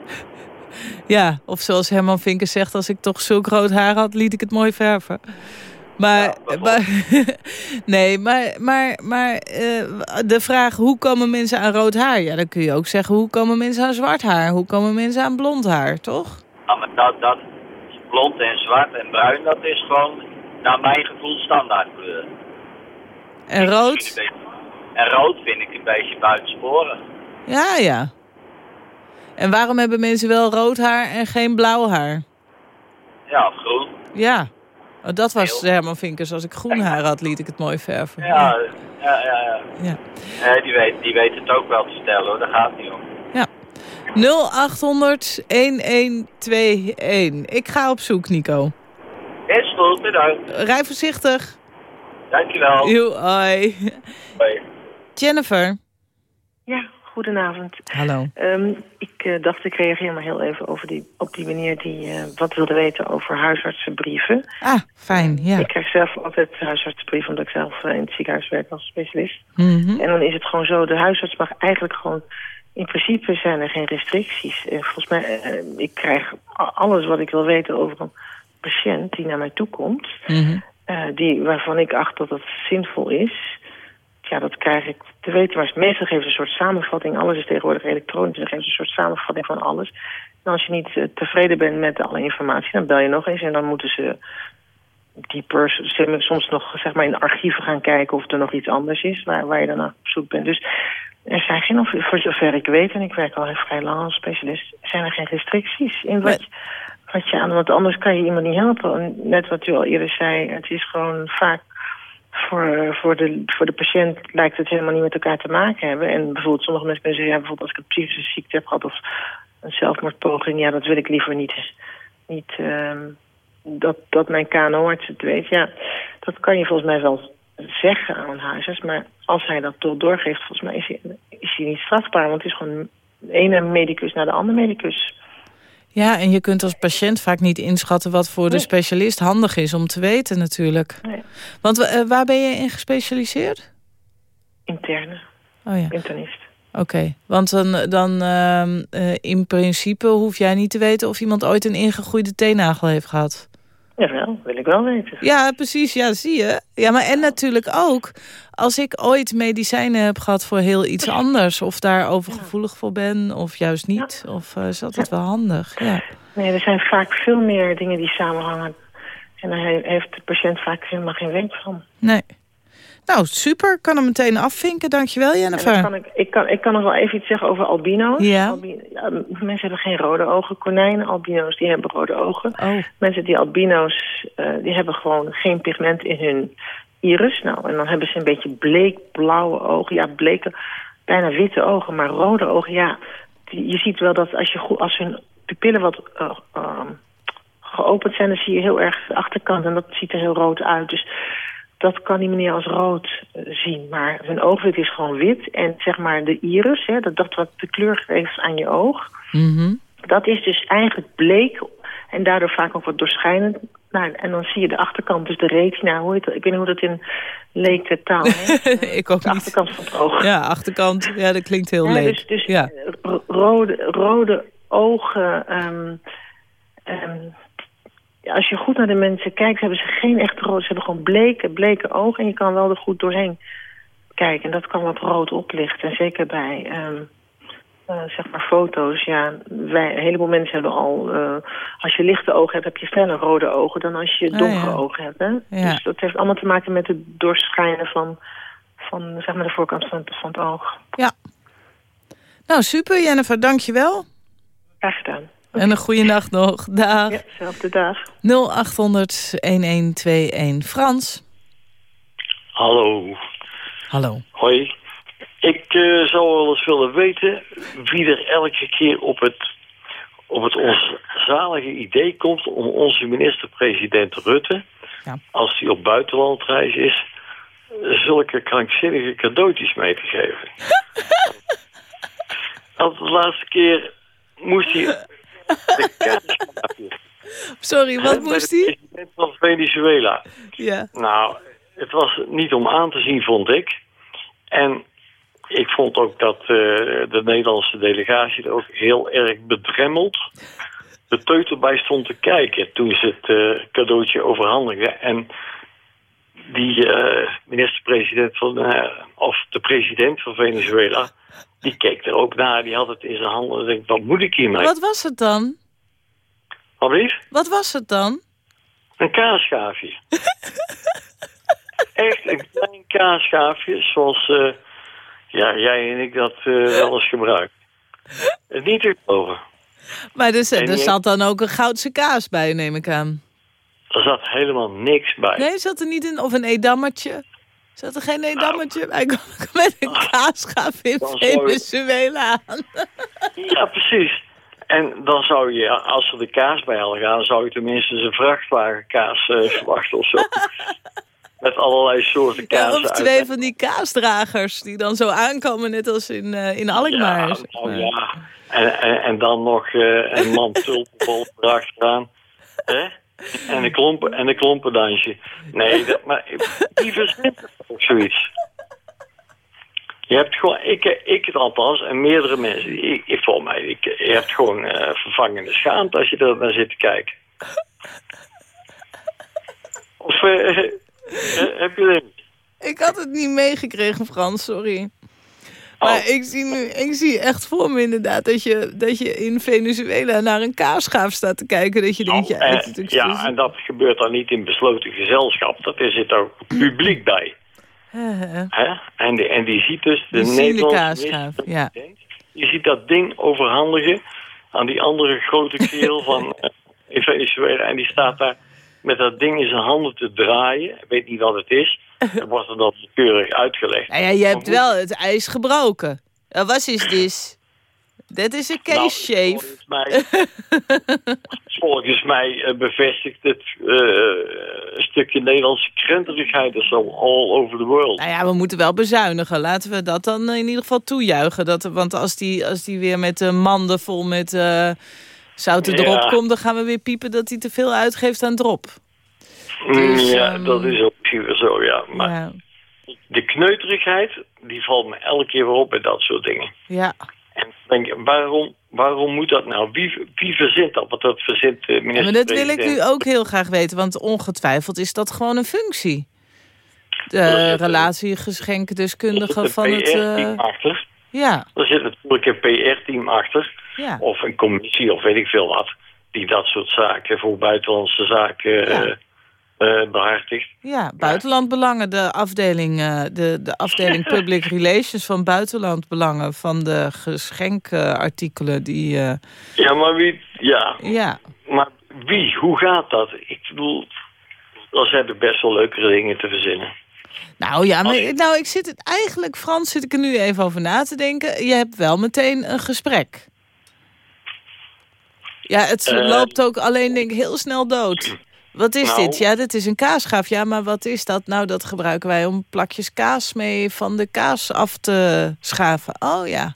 Ja, of zoals Herman Vinkers zegt... als ik toch zulk rood haar had, liet ik het mooi verven. Maar, maar nee, maar, maar, maar eh, de vraag hoe komen mensen aan rood haar? Ja, dan kun je ook zeggen hoe komen mensen aan zwart haar? Hoe komen mensen aan blond haar, toch? Ja, maar dat, dat blond en zwart en bruin, dat is gewoon naar mijn gevoel standaardkleur. En rood? En rood vind ik een beetje buitensporen. Ja, ja. En waarom hebben mensen wel rood haar en geen blauw haar? Ja, of groen. Ja, oh, dat was Herman Vinkers. Als ik groen haar had, liet ik het mooi verven. Ja, ja, ja. ja. Ja. Nee, die, weet, die weet het ook wel te stellen hoor, daar gaat het niet om. Ja. 0800 1121. Ik ga op zoek, Nico. Is goed, bedankt. Rij voorzichtig. Dankjewel. Hoi. Hoi. Jennifer. Ja, goedenavond. Hallo. Ehm, ik eh, dacht, ik reageer maar heel even over die, op die meneer die eh, wat wilde weten over huisartsenbrieven. Ah, fijn, ja. Ik krijg zelf altijd huisartsenbrieven, omdat ik zelf eh, in het ziekenhuis werk als specialist. Mhm. En dan is het gewoon zo, de huisarts mag eigenlijk gewoon... In principe zijn er geen restricties. En volgens mij, ik krijg alles wat ik wil weten over een patiënt die naar mij toe komt... Mhm. Eh, die, waarvan ik acht dat het zinvol is... Ja, dat krijg ik te weten. Maar meestal geven ze een soort samenvatting. Alles is tegenwoordig elektronisch. Dan geven ze een soort samenvatting van alles. En als je niet eh, tevreden bent met alle informatie... dan bel je nog eens en dan moeten ze dieper... soms nog zeg maar, in de archieven gaan kijken... of er nog iets anders is waar, waar je dan naar op zoek bent. Dus er zijn geen, voor zover ik weet... en ik werk al heel vrij lang als specialist... zijn er geen restricties in wat, je- wat je aan... want anders kan je iemand niet helpen. En Net wat u al eerder zei, het is gewoon vaak voor, voor, de, voor de patiënt lijkt het helemaal niet met elkaar te maken hebben. En bijvoorbeeld sommige mensen kunnen zeggen, ja, bijvoorbeeld als ik een psychische ziekte heb gehad of een zelfmoordpoging, ja, dat wil ik liever niet. niet ehm, dat, dat mijn KNO-arts het weet. Ja, dat kan je volgens mij wel zeggen aan een huisarts, maar als hij dat toch doorgeeft, volgens mij is hij, is hij niet strafbaar, want het is gewoon de ene medicus naar de andere medicus. Ja, en je kunt als patiënt vaak niet inschatten wat voor de specialist handig is om te weten natuurlijk. Nee. Want eh, waar ben je in gespecialiseerd? Interne, Oh ja, internist. oké. Want dan, dan ehm, eh, in principe hoef jij niet te weten of iemand ooit een ingegroeide teennagel heeft gehad. Jawel, wil ik wel weten. Ja, precies. Ja, zie je. Ja, maar en natuurlijk ook als ik ooit medicijnen heb gehad voor heel iets anders... of daar overgevoelig voor ben of juist niet, of eh, is altijd wel handig. Ja. Nee, er zijn vaak veel meer dingen die samenhangen. En daar he- heeft de patiënt vaak helemaal geen wenk van. Nee. Nou, super. Kan hem meteen afvinken. Dankjewel, En Jennifer. dan kan ik, ik, kan, ik kan nog wel even iets zeggen over albino's. Ja. Ja, mensen hebben geen rode ogen. Konijnen, albino's, die hebben rode ogen. Oh. Mensen die albino's, eh, die hebben gewoon geen pigment in hun iris. Nou, en dan hebben ze een beetje bleekblauwe ogen. Ja, bleke, bijna witte ogen, maar rode ogen. Ja, die- je ziet wel dat als, je goed, als hun pupillen wat eh, ehm, geopend zijn... dan zie je heel erg de achterkant en dat ziet er heel rood uit. Dus dat kan die meneer als rood eh, zien. Maar zijn oogwit is gewoon wit. En zeg maar de iris, hè, dat, dat wat de kleur geeft aan je oog... Mhm. Dat is dus eigenlijk bleek en daardoor vaak ook wat doorschijnend. Nou, en dan zie je de achterkant, dus de retina. Hoe heet dat? Ik weet niet hoe dat in leek taal heet. ik ook de niet. achterkant van het oog. Ja, achterkant. Ja, dat klinkt heel Ja, leuk. dus dus ja. r- rode, rode ogen. ehm, ehm, als je goed naar de mensen kijkt, hebben ze geen echt rood. Ze hebben gewoon bleke, bleke ogen. En je kan wel er goed doorheen kijken. En dat kan wat rood oplichten. En zeker bij ehm, eh, zeg maar foto's. Ja, wij, een heleboel mensen hebben al... eh, als je lichte ogen hebt, heb je sneller rode ogen... dan als je Ah, donkere ja. ogen hebt. Hè? Ja. Dus dat heeft allemaal te maken met het doorschijnen van, van zeg maar, de voorkant van, het- van het oog. Ja. Nou, super Jennifer, dankjewel. Graag gedaan. En een goede nacht nog. Dag. Ja, zelfde dag. 0800-1121. Frans. Hallo. Hallo. Hoi. Ik eh, zou wel eens willen weten wie er elke keer op het, op het ons zalige idee komt om onze minister-president Rutte, als hij op buitenlandreis is, zulke krankzinnige cadeautjes mee te geven. Want de laatste keer moest hij. Sorry, wat moest de hij? president van Venezuela. Ja. Nou, het was niet om aan te zien, vond ik. En ik vond ook dat eh, de Nederlandse delegatie er ook heel erg bedremmeld de teut bij stond te kijken toen ze het eh, cadeautje overhandigden. En die eh, minister-president van, of de president van Venezuela, die keek er ook naar, die had het in zijn handen en denkt, wat moet ik hiermee? Wat was het dan? Wat lief? Wat was het dan? Een kaasschaafje. Echt een klein kaasschaafje, zoals eh, ja, jij en ik dat eh, wel eens gebruiken. Niet te geloven. Maar er, er zat dan ook een goudse kaas bij, neem ik aan. Er zat helemaal niks bij. Nee, zat er niet in? Of een edammertje? Zat er geen edammertje bij? Met een in Dan zou je- Venezuela aan. Ja, precies. En dan zou je, als er de kaas bij hadden gaan, zou je tenminste een vrachtwagenkaas eh verwachten of zo. Met allerlei soorten Ja, kaas. of twee van die kaasdragers die dan zo aankomen, net als in, eh, in Alkmaar. Ja, zeg nou maar. ja. En, en, en dan nog eh, een man tulpenbol erachteraan. Hè? En een, klompen, en een klompendansje. Nee, dat, maar wie verzint ook zoiets? Je hebt gewoon, ik, ik het althans, en meerdere mensen, ik, ik volgens mij, ik, je hebt gewoon eh, vervangende schaamte als je er naar zit te kijken. Of eh, eh, heb je? Ik had het niet meegekregen, Frans, sorry. Maar Oh. ik, zie nu, ik zie echt voor me inderdaad dat je, dat je in Venezuela naar een kaasschaaf staat te kijken. Dat je denkt, ja, is ja, en dat gebeurt dan niet in besloten gezelschap. Dat er zit ook publiek bij. Hè? En, die, en die ziet dus de Nederlandse ja. Je ziet dat ding overhandigen aan die andere grote kerel van eh, in Venezuela. En die staat daar met dat ding in zijn handen te draaien. Ik weet niet wat het is. Dat wordt er dan keurig uitgelegd. Nou ja, je hebt wel het ijs gebroken. Uh, wat is dit? Dat is een Nou, case shave. Volgens mij, volgens mij eh, bevestigt het eh, een stukje Nederlandse krenterigheid of zo all over the world. Nou ja, we moeten wel bezuinigen. Laten we dat dan in ieder geval toejuichen. Dat, want als die, als die weer met de manden vol met eh zouten Ja. drop komt... dan gaan we weer piepen dat hij te veel uitgeeft aan drop. Mm, Dus, ja, ehm, dat is ook zo, ja. Maar Ja. de kneuterigheid, die valt me elke keer weer op bij dat soort dingen. ja. En denk ik, waarom, waarom moet dat nou? Wie, wie verzint dat? Want dat verzint de Ja, minister maar dat wil ik nu ook heel graag weten. Want ongetwijfeld is dat gewoon een functie. De relatiegeschenkdeskundige van het... PR-team eh, achter. ja, Er zit natuurlijk een PR-team achter. ja. Of een commissie, of weet ik veel wat. Die dat soort zaken voor buitenlandse zaken eh eh, behartigt. Ja, buitenlandbelangen, de afdeling, eh, de, de afdeling Public Relations van buitenlandbelangen van de geschenkartikelen die. eh, Ja, maar wie... Ja, ja, maar wie? Hoe gaat dat? Ik bedoel, er zijn er best wel leukere dingen te verzinnen. Nou ja, maar nou, ik zit het eigenlijk, Frans, zit ik er nu even over na te denken. Je hebt wel meteen een gesprek. Ja, het loopt ook alleen denk ik heel snel dood. Wat is Nou. dit? Ja, dit is een kaasschaaf. Ja, maar wat is dat? Nou, dat gebruiken wij om plakjes kaas mee van de kaas af te schaven. Oh ja.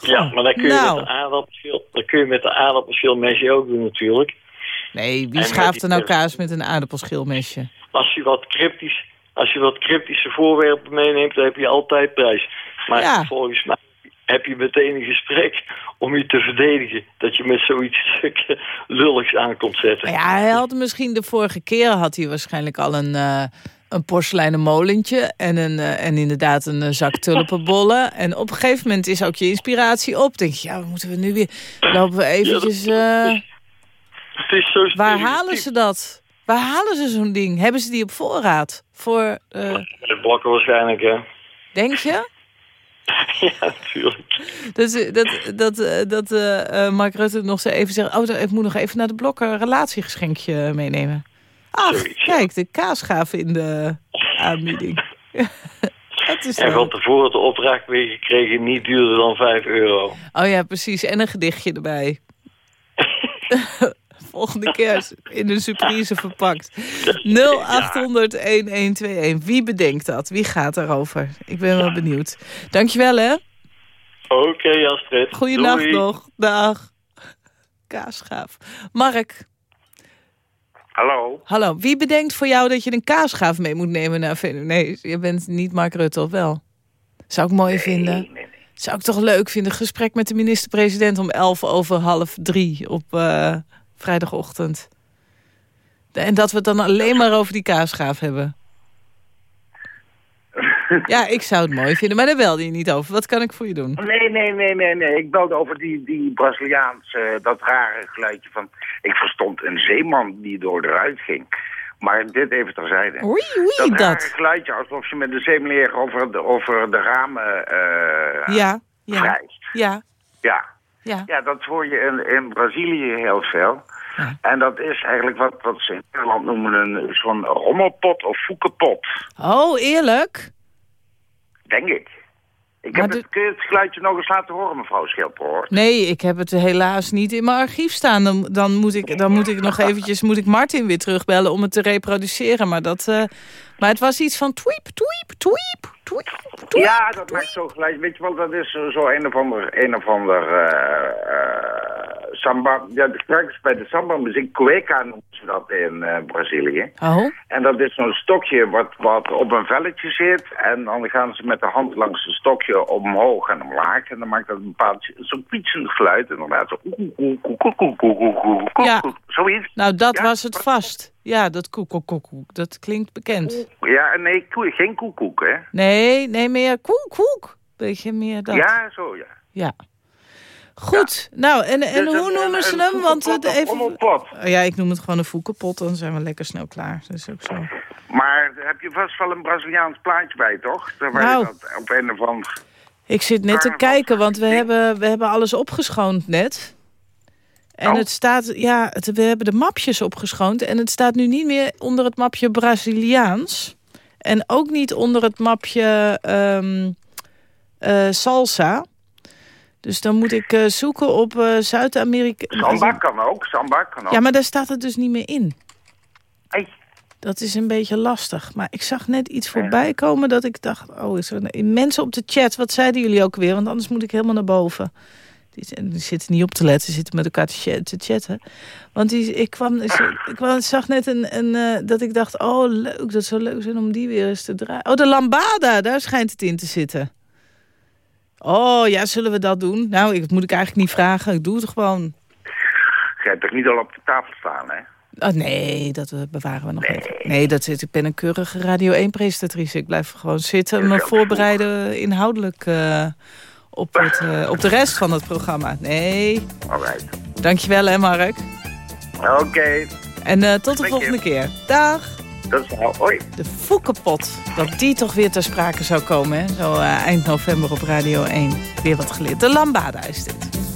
Ja, maar dat kun je Nou. met de aardappelschil, dat kun je met de aardappelschilmesje ook doen natuurlijk. Nee, wie met schaaft er nou kaas met een aardappelschilmesje? Als je wat cryptisch, als je wat cryptische voorwerpen meeneemt, dan heb je altijd prijs. Maar Ja. volgens mij heb je meteen een gesprek om je te verdedigen dat je met zoiets lulligs aan komt zetten. Ja, hij had misschien de vorige keer had hij waarschijnlijk al een, eh, een porseleinen molentje en, een, eh, en inderdaad een eh, zak tulpenbollen. En op een gegeven moment is ook je inspiratie op. Denk je, ja, wat moeten we nu weer? Lopen we eventjes... Het is zo waar halen ze dat? Waar halen ze zo'n ding? Hebben ze die op voorraad? Voor, De blokken waarschijnlijk, hè? denk je? ja, natuurlijk. Dat, is- dat, dat, eh, dat eh, Mark Rutte nog zo even zegt... oh, ik moet nog even naar de blokker een relatiegeschenkje meenemen. Ach, kijk, de kaasgaaf in de aanbieding. dat is En van tevoren de opdracht weer gekregen, niet duurder dan 5 euro. Oh ja, precies. En een gedichtje erbij. Volgende keer in een surprise verpakt. 0800-1121. Wie bedenkt dat? Wie gaat erover? Ik ben wel benieuwd. Dankjewel, hè. Oké, Astrid. Goeienacht Doei. nog. Dag. Kaasgaaf. Mark. Hallo. Hallo. Wie bedenkt voor jou dat je een kaasgaaf mee moet nemen naar Ven- Nee, je bent niet Mark Rutte, of wel? Zou ik mooi vinden. Zou ik toch leuk vinden. Gesprek met de minister-president om elf over half drie op eh, vrijdagochtend. En dat we het dan alleen maar over die kaasgaaf hebben. Ja, ik zou het mooi vinden, maar daar belde je niet over. Wat kan ik voor je doen? Nee, nee, nee, nee, nee. Ik belde over die, die Braziliaans, eh, dat rare geluidje van... Ik verstond een zeeman die door de ruit ging. Maar dit even terzijde. Oei, oei, dat rare dat. geluidje alsof je met de zeemleer over de, over de ramen eh Ja, ja, wrijft. ja, Ja. Ja. Ja, dat hoor je in, in Brazilië heel veel. En dat is eigenlijk wat, wat ze in Nederland noemen een zo'n rommelpot of voekenpot. Oh, eerlijk? Denk ik. ik heb het, kun je het geluidje nog eens laten horen, mevrouw Schilpoort? Nee, ik heb het helaas niet in mijn archief staan. Dan, dan, moet, ik, dan moet ik nog eventjes moet ik Martin weer terugbellen om het te reproduceren. Maar, dat, eh, maar het was iets van tweep, tweep, tweep, tweep, Ja, dat maakt zo gelijk. Weet je wel, dat is zo een of ander, een of ander samba. Ja, straks bij de samba-muziek, cueca noemen ze dat in Brazilië. Oh. En dat is zo'n stokje wat, wat op een velletje zit. En dan gaan ze met de hand langs het stokje omhoog en omlaag. En dan maakt dat een bepaald, zo'n pietsend geluid En dan oe, ze... ja. Zoiets. Nou, dat was het vast. Ja, dat koek, koek, koek, koek. Dat klinkt bekend. Ja, nee, geen koekoek, hè? Nee, nee, meer koek, koek. Beetje meer dat. Ja, zo, ja. Ja. Goed. Nou, en, en Dus hoe een- noemen ze een hem? Want het of even... Oh ja, ik noem het gewoon een voekenpot. Dan zijn we lekker snel klaar. Dat is ook zo. Maar daar heb je vast wel een Braziliaans plaatje bij, toch? Daar waar Nou. dat op een of. Ik zit net te kijken, want we hebben, we hebben alles opgeschoond net. En het staat, ja, het, we hebben de mapjes opgeschoond. En het staat nu niet meer onder het mapje Braziliaans. En ook niet onder het mapje ehm, eh, salsa. Dus dan moet ik eh, zoeken op eh, Zuid-Amerika. Samba kan ook, samba kan ook. Ja, maar daar staat het dus niet meer in. Dat is een beetje lastig. Maar ik zag net iets voorbij komen dat ik dacht... oh, is er een... mensen op de chat, wat zeiden jullie ook weer? Want anders moet ik helemaal naar boven. Die, zitten niet op te letten, ze zitten met elkaar te, chat- te chatten. Want die, ik, kwam, ik kwam, zag net een, een, eh, dat ik dacht... oh, leuk, dat zou leuk zijn om die weer eens te draaien. Oh, de lambada, daar schijnt het in te zitten. Oh, ja, zullen we dat doen? Nou, ik, dat moet ik eigenlijk niet vragen. Ik doe het gewoon. Jij hebt toch niet al op de tafel staan, hè? Oh, nee, dat bewaren we nog even. Nee, dat zit, ik ben een keurige Radio 1-presentatrice. Ik blijf gewoon zitten, me voorbereiden inhoudelijk eh, op, het, eh, op de rest van het programma. Nee. Alright. Dankjewel, hè, Mark. Oké, En eh, tot de volgende keer. Dag. dat is nou... Hoi. De Foekenpot. Dat die toch weer ter sprake zou komen, hè? Zo eh, eind november op Radio 1. Weer wat geleerd. De Lambada is dit.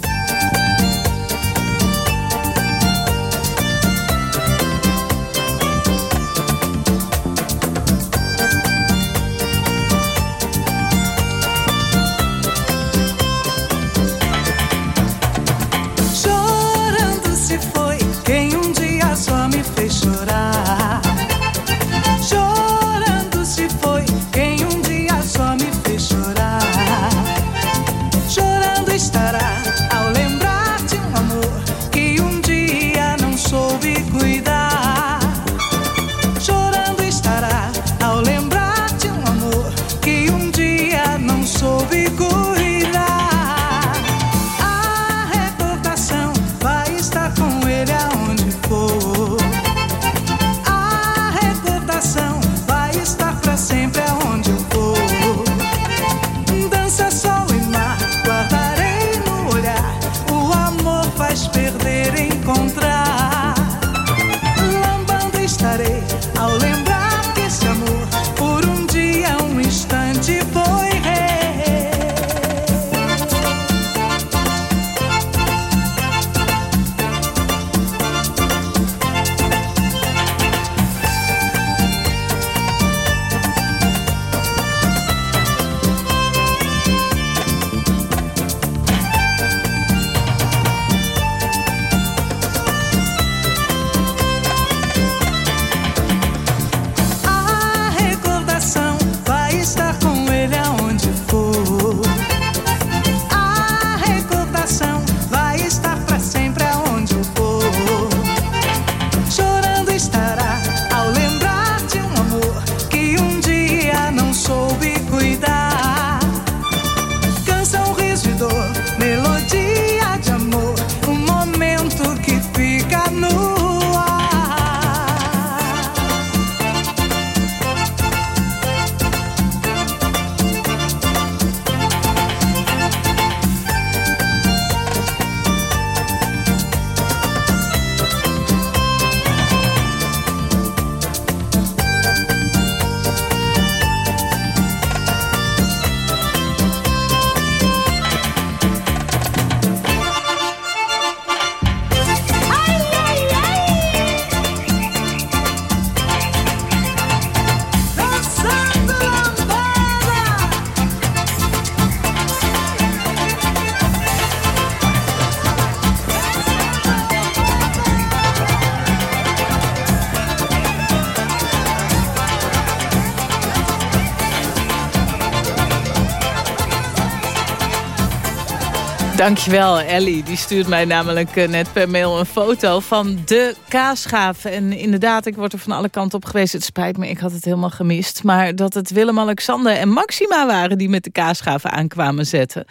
Dankjewel, Ellie. Die stuurt mij namelijk eh, net per mail een foto van de kaasgaaf. En inderdaad, ik word er van alle kanten op geweest. Het spijt me, ik had het helemaal gemist. Maar dat het Willem-Alexander en Maxima waren die met de kaasgaven aankwamen zetten.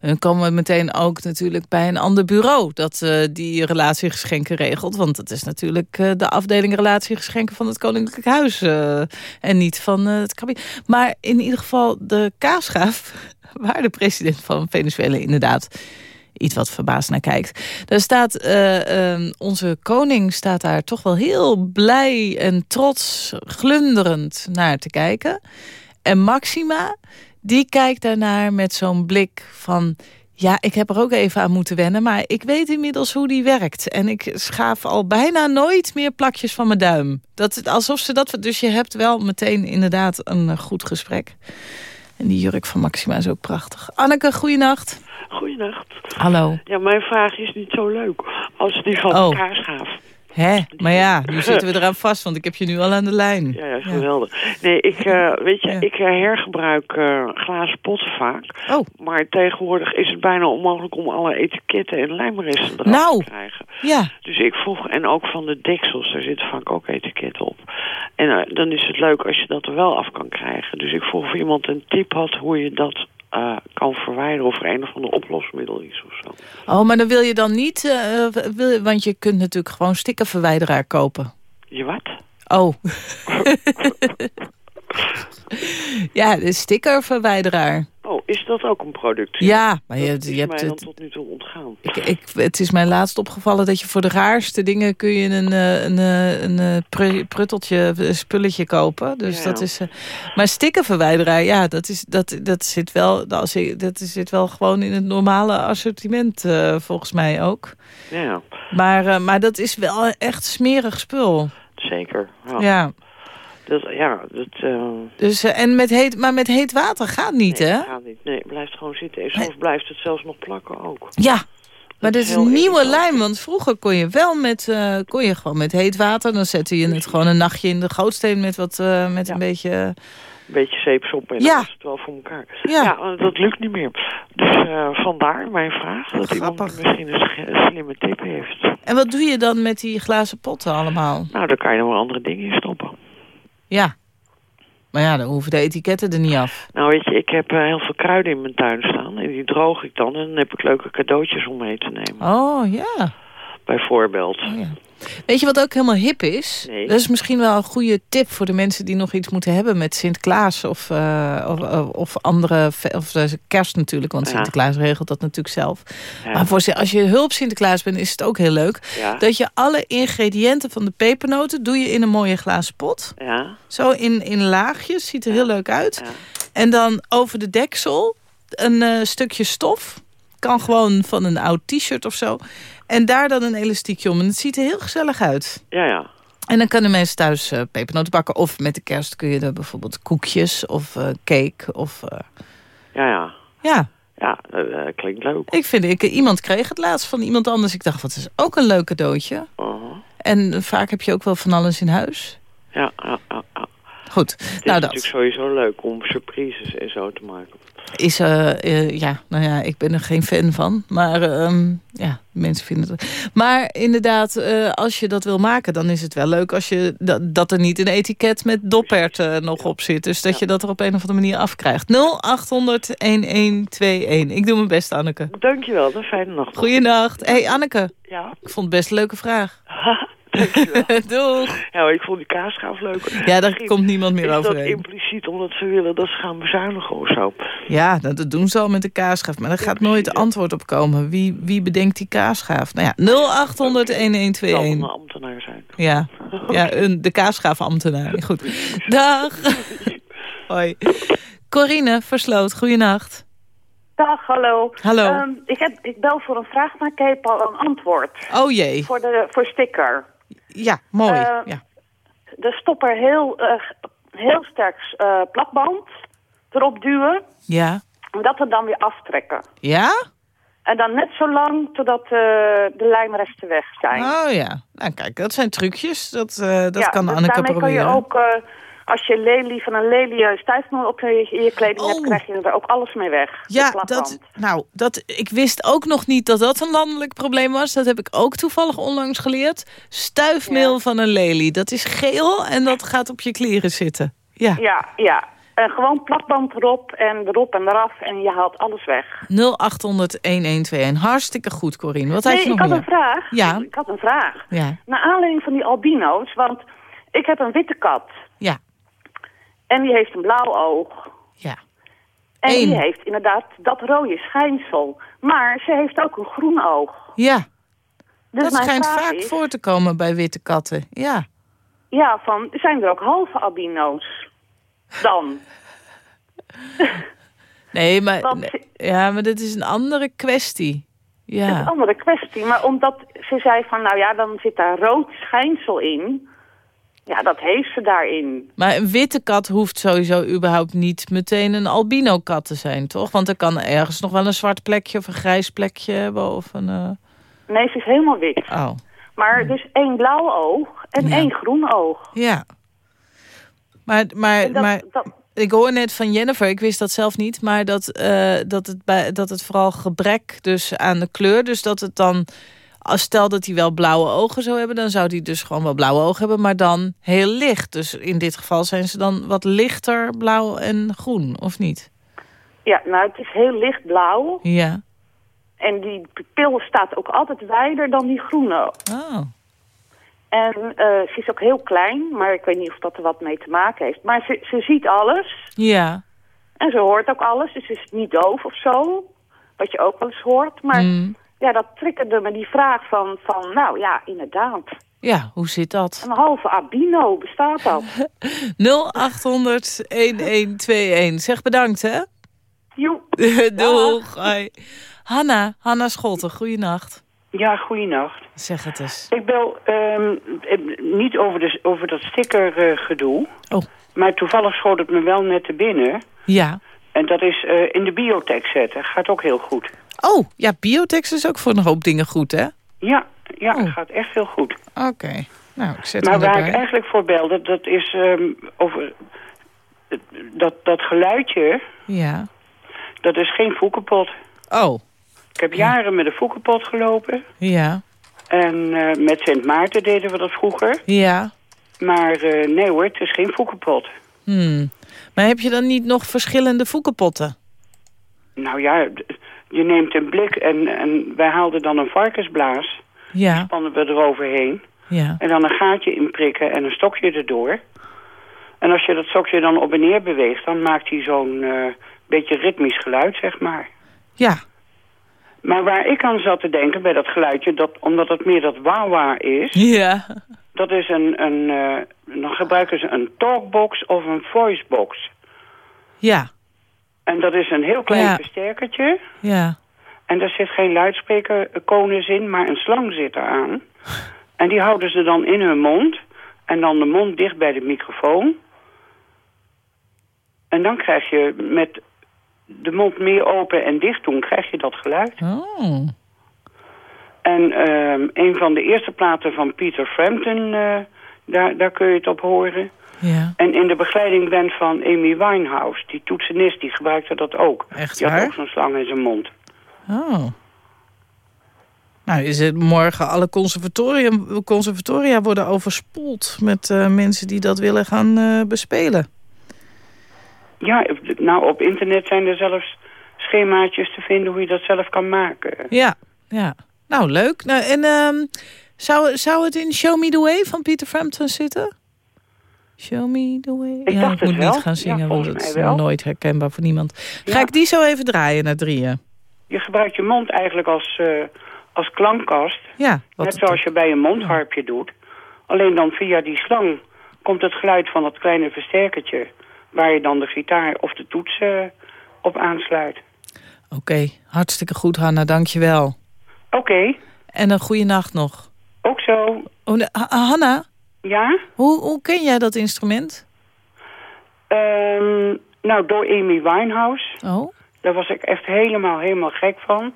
Dan komen we meteen ook natuurlijk bij een ander bureau... dat eh, die relatiegeschenken regelt. Want het is natuurlijk eh, de afdeling relatiegeschenken van het Koninklijk Huis. en niet van het kabinet. Maar in ieder geval de kaasgaaf... waar de president van Venezuela inderdaad iets wat verbaasd naar kijkt. Daar staat, eh, eh, onze koning staat daar toch wel heel blij en trots, glunderend naar te kijken. En Maxima, die kijkt daarnaar met zo'n blik van... Ja, ik heb er ook even aan moeten wennen, maar ik weet inmiddels hoe die werkt. En ik schaaf al bijna nooit meer plakjes van mijn duim. Dat, alsof ze dat... Dus je hebt wel meteen inderdaad een goed gesprek. En die jurk van Maxima is ook prachtig. Anneke, goeienacht. Goeienacht. Hallo. Ja, mijn vraag is niet zo leuk als die van Oh. de kaarsgaaf. Hè? Maar ja, nu zitten we eraan vast, want ik heb je nu al aan de lijn. Ja, ja, geweldig. Nee, ik, eh, weet je, ik eh, hergebruik eh, glazen potten vaak. Oh. Maar tegenwoordig is het bijna onmogelijk om alle etiketten en lijmresten eraf Nou. te krijgen. Ja. Dus ik vroeg, en ook van de deksels, daar zitten vaak ook etiketten op. En dan is het leuk als je dat er wel af kan krijgen. Dus ik vroeg of iemand een tip had hoe je dat eh, kan verwijderen. Of er een of ander oplosmiddel is of zo. Oh, maar dan wil je dan niet... eh, wil, je- want je kunt natuurlijk gewoon stickerverwijderaar kopen. Je wat? Oh. ja, de stickerverwijderaar. Oh, is dat ook een product? Ja, maar je, Dat is je hebt mij dan het... tot nu toe ontgaan. Ik, ik, het is mij laatst opgevallen dat je voor de raarste dingen kun je een, eh, een, eh, een, eh, pru- prutteltje, een spulletje kopen. Dus Ja. dat is. eh, maar stickerverwijderaar, ja, dat, is, dat, dat, zit wel, dat, zit- wel gewoon in het normale assortiment, eh, volgens mij ook. Ja, Maar, eh, maar dat is wel echt smerig spul. zeker. Ja. Ja. Dat, ja, dat... eh, Dus, eh, en met heet, maar met heet water gaat niet, nee, hè? dat gaat niet. Nee, het blijft gewoon zitten. En soms blijft het zelfs nog plakken ook. Ja, maar dit is een nieuwe lijm. Want vroeger kon je wel met, eh, kon je gewoon met heet water. Dan zette je het gewoon een nachtje in de gootsteen met, wat, met een beetje... Een beetje zeepsop en Ja. is het wel voor elkaar. Ja. dat lukt niet meer. Dus vandaar mijn vraag. Dat iemand misschien een, sch- een slimme tip heeft. En wat doe je dan met die glazen potten allemaal? Nou, daar kan je nog wel andere dingen in stoppen. Ja. Maar ja, dan hoeven de etiketten er niet af. Nou, weet je, ik heb eh, heel veel kruiden in mijn tuin staan. En die droog ik dan. En dan heb ik leuke cadeautjes om mee te nemen. Oh, ja. Bijvoorbeeld. Weet je wat ook helemaal hip is? Nee. Dat is misschien wel een goede tip voor de mensen die nog iets moeten hebben met Sinterklaas of, eh, of, of, andere, of eh, kerst natuurlijk, want Ja. Sinterklaas regelt dat natuurlijk zelf. Ja. Maar voor, als je hulp Sinterklaas bent, is het ook heel leuk Ja. dat je alle ingrediënten van de pepernoten doe je in een mooie glazen pot. Ja. Zo in, in laagjes, ziet er heel leuk uit. En dan over de deksel een eh, stukje stof. Kan gewoon van een oud t-shirt of zo. En daar dan een elastiekje om. En het ziet er heel gezellig uit. Ja, ja. En dan kunnen mensen thuis eh, pepernoten bakken. Of met de kerst kun je er bijvoorbeeld koekjes of eh, cake. Of, eh, Ja, ja. ja, Ja, dat klinkt leuk. ik vind, ik, iemand kreeg het laatst van iemand anders. Ik dacht, wat is ook een leuk cadeautje. Uh-huh. En vaak heb je ook wel van alles in huis. Ja, ja, ja. Goed, Het is nou dat. natuurlijk sowieso leuk om surprises en zo te maken. is, eh, ja, nou ja, ik ben er geen fan van. Maar ehm, ja, mensen vinden het... Maar inderdaad, eh, als je dat wil maken, dan is het wel leuk... als je dat, dat er niet een etiket met dopperten nog op zit. Dus dat je dat er op een of andere manier afkrijgt. 0800-1121. Ik doe mijn best, Anneke. Dankjewel, een fijne nacht. Goeienacht. hey, Anneke. Ja. Ik vond het best een leuke vraag. Dankjewel. Doeg. Ik vond die kaasgaaf leuk. Ja, daar Misschien komt niemand meer is dat impliciet omdat ze willen dat ze gaan bezuinigen of zo. Ja, dat, dat doen ze al met de kaasschaaf. Maar daar gaat nooit antwoord op komen. Wie, wie bedenkt die kaasschaaf? Nou ja, 0800-1121. Zal een ambtenaar zijn. Ja, ja een, de kaasschaafambtenaar. Goed. Dag. Hoi. Corine Versloot, goeienacht. Dag, hallo. Hallo. Ehm, ik, heb, ik bel voor een vraag, maar ik heb al een antwoord. Oh jee. Voor, de, voor sticker. Ja, mooi. Eh, ja. De stopper heel, eh, heel sterk eh, plakband erop duwen. Ja. En dat er dan weer aftrekken. Ja? En dan net zo lang totdat eh, de lijmresten weg zijn. Oh ja. Nou kijk, dat zijn trucjes. Dat, dat Ja, kan dus Anneke daarmee proberen. kan je ook als je lelie van een lelie stuifmeel op je, je kleding hebt, krijg je er ook alles mee weg. Oh. Ja, dat, nou, dat, ik wist ook nog niet dat dat een landelijk probleem was. Dat heb ik ook toevallig onlangs geleerd. Stuifmeel van een lelie. Dat is geel en dat gaat op je kleren zitten. Ja. Ja, ja. En gewoon plakband erop en erop en eraf en je haalt alles weg. 0800-1121. Hartstikke goed, Corine. Wat had je nog ik had meer? een vraag. Ja. Ik had een vraag. Ja. Naar aanleiding van die albino's, want ik heb een witte kat. Ja. En die heeft een blauw oog. Ja. En Eén. die heeft inderdaad dat rode schijnsel. Maar ze heeft ook een groen oog. Ja. Dus dat schijnt vaak is- voor te komen bij witte katten. Ja. Ja, van, zijn er ook halve albino's? Dan. Nee, maar, Want ja, maar dat is een andere kwestie. Dat is een Ja. andere kwestie. Maar omdat ze zei van, nou ja, dan zit daar rood schijnsel in. Ja, dat heeft ze daarin. Maar een witte kat hoeft sowieso überhaupt niet meteen een albino kat te zijn, toch? Want er kan ergens nog wel een zwart plekje of een grijs plekje hebben. Of een, eh, Nee, ze is helemaal wit. Oh, Maar dus één blauw oog en Ja. één groen oog. ja. Maar, maar, dat- maar dat- ik hoor net van Jennifer, ik wist dat zelf niet... maar dat, eh, dat, het bij, dat het vooral gebrek dus aan de kleur... dus dat het dan... Als stel dat hij wel blauwe ogen zou hebben... dan zou hij dus gewoon wel blauwe ogen hebben... maar dan heel licht. Dus in dit geval zijn ze dan wat lichter blauw en groen, of niet? Ja, nou, het is heel lichtblauw. Ja. En die pupil staat ook altijd wijder dan die groene. Oh. En eh, ze is ook heel klein, maar ik weet niet of dat er wat mee te maken heeft. Maar ze, ze ziet alles Ja. en ze hoort ook alles. Dus ze is niet doof of zo, wat je ook wel eens hoort. Maar Mm. Ja, dat triggerde me die vraag van, van nou ja, inderdaad. Ja, hoe zit dat? Een halve albino, bestaat dat? 0800 1121. Zeg bedankt, hè? Joe. Doeg. Hoi. Hanna, Hanna Scholten, goeienacht. Ja, goeienacht. Zeg het eens. Ik bel ehm, eh, niet over, de, over dat stickergedoe. Oh. Maar toevallig schoot het me wel net te binnen. Ja. En dat is eh, in de biotech zetten. Gaat ook heel goed. Oh, ja, biotex is ook voor een hoop dingen goed, hè? Ja, ja gaat echt heel goed. Oké. Nou, ik zet maar waar erbij. ik eigenlijk voor belde, dat is ehm, over... het- Dat, dat geluidje, Ja. dat is geen voekenpot. Oh. Ik heb jaren met een voekenpot gelopen. Ja. En eh, met Sint Maarten deden we dat vroeger. Ja. Maar eh, nee hoor, het is geen voekenpot. Hmm. Maar heb je dan niet nog verschillende voekenpotten? Nou ja, je neemt een blik en, en wij haalden dan een varkensblaas. Ja. Spannen we eroverheen. Ja. En dan een gaatje inprikken en een stokje erdoor. En als je dat stokje dan op en neer beweegt, dan maakt hij zo'n eh, beetje ritmisch geluid, zeg maar. Ja. Maar waar ik aan zat te denken bij dat geluidje, dat, omdat het meer dat wawa is... Ja. Dat is een, een eh, dan gebruiken ze een talkbox of een voicebox. Ja. En dat is een heel klein Ja. versterkertje. Ja. En daar zit geen luidsprekerkonus in, maar een slang zit eraan. En die houden ze dan in hun mond. En dan de mond dicht bij de microfoon. En dan krijg je met de mond meer open en dicht doen, krijg je dat geluid. Oh. En ehm, een van de eerste platen van Peter Frampton, eh, daar, daar kun je het op horen. Ja. En in de begeleidingband van Amy Winehouse, die toetsenist, die gebruikte dat ook. Echt die had ook zo'n slang in zijn mond. Oh. Nou, is het morgen alle conservatoria, conservatoria worden overspoeld met eh, mensen die dat willen gaan eh, bespelen. Ja, nou op internet zijn er zelfs schemaatjes te vinden hoe je dat zelf kan maken. Ja, ja. Nou, leuk. Nou, en ehm, zou, zou het in Show Me The Way van Peter Frampton zitten? Show Me The Way. Ik ja, dacht ik het moet wel. niet gaan Ja, zingen, want volgens het is wel. nooit herkenbaar voor niemand. Ga Ja. ik die zo even draaien naar drieën? Je gebruikt je mond eigenlijk als, eh, als klankkast. Ja. Net zoals je bij een mondharpje doet. Alleen dan via die slang komt het geluid van dat kleine versterkertje... waar je dan de gitaar of de toets eh, op aansluit. Oké, hartstikke goed, Hanna. Dank je wel. Oké. En een goede nacht nog. Ook zo. Oh, Hanna? Ja? Hoe, hoe ken jij dat instrument? Ehm, nou, door Amy Winehouse. Oh. Daar was ik echt helemaal, helemaal gek van.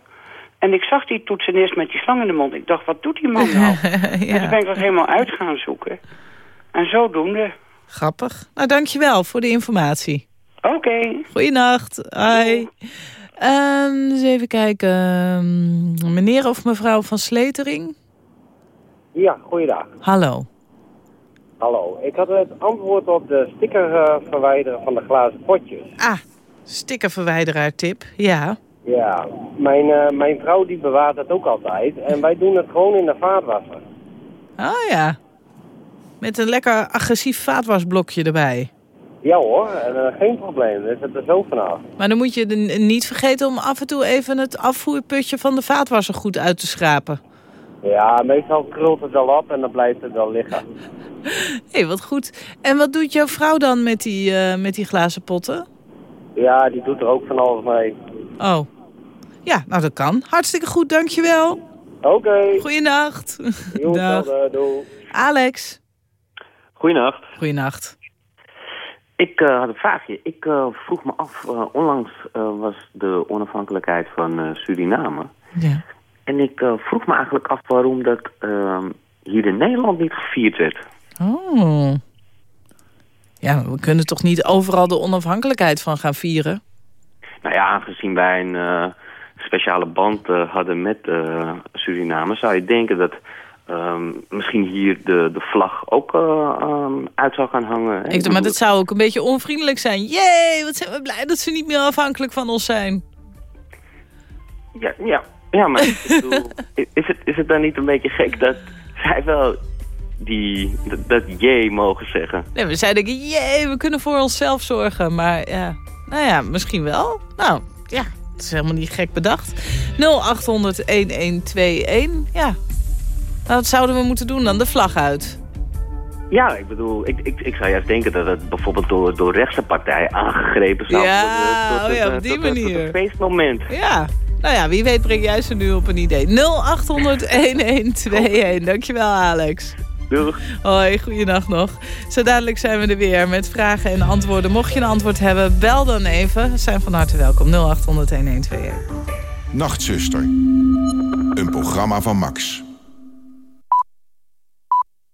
En ik zag die toetsenist met die slang in de mond. Ik dacht, wat doet die man nou? En toen ben ik dat helemaal uit gaan zoeken. En zodoende. Grappig. Nou, dankjewel voor de informatie. Oké. Goeienacht. Hoi. Ehm, eens even kijken. Meneer of mevrouw van Sletering? Ja, goeiedag. Hallo. Hallo. Ik had het antwoord op de sticker verwijderen van de glazen potjes. Ah, stickerverwijderaar tip. Ja. Ja, mijn, eh, mijn vrouw die bewaart het ook altijd. En wij doen het gewoon in de vaatwasser. Oh ja. Met een lekker agressief vaatwasblokje erbij. Ja hoor, en, eh, geen probleem. Er zit er zo vanaf. Maar dan moet je niet vergeten om af en toe even het afvoerputje van de vaatwasser goed uit te schrapen. Ja, meestal krult het wel op en dan blijft het wel liggen. Hé, wat goed. En wat doet jouw vrouw dan met die, eh, met die glazen potten? Ja, die doet er ook van alles mee. Oh. Ja, nou dat kan. Hartstikke goed, dankjewel. Oké. Goeienacht. Jo, Dag. doei. Alex. Goedenacht. Goeienacht. Ik eh, had een vraagje. Ik eh, vroeg me af, eh, onlangs eh, was de onafhankelijkheid van eh, Suriname. Ja. En ik eh, vroeg me eigenlijk af waarom dat ehm, hier in Nederland niet gevierd werd. Oh. Ja, we kunnen toch niet overal de onafhankelijkheid van gaan vieren? Nou ja, aangezien wij een eh, speciale band eh, hadden met Suriname... zou je denken dat ehm, misschien hier de, de vlag ook eh, ehm, uit zou gaan hangen. hè? Ik, maar dat zou ook een beetje onvriendelijk zijn. Jee, wat zijn we blij dat ze niet meer afhankelijk van ons zijn. Ja, ja, ja maar ik bedoel, is, het, is het dan niet een beetje gek dat zij wel die, dat, dat jee mogen zeggen? Nee, we zeiden, jee, we kunnen voor onszelf zorgen. Maar ja, nou ja, misschien wel. Nou, ja, het is helemaal niet gek bedacht. 0800-1121, ja. Nou, wat zouden we moeten doen dan? De vlag uit. Ja, ik bedoel, ik, ik, ik zou juist denken dat het bijvoorbeeld door, door rechtse partijen aangegrepen zou Ja, worden. tot oh ja, op die tot een- tot manier. een feestmoment. Ja, nou ja, wie weet breng jij ze nu op een idee. 0800-1121. Dankjewel, Alex. Doeg. Hoi, goeiedag nog. Zo dadelijk zijn we er weer met vragen en antwoorden. Mocht je een antwoord hebben, bel dan even. We zijn van harte welkom. 0800-1121. Nachtzuster. Een programma van Max.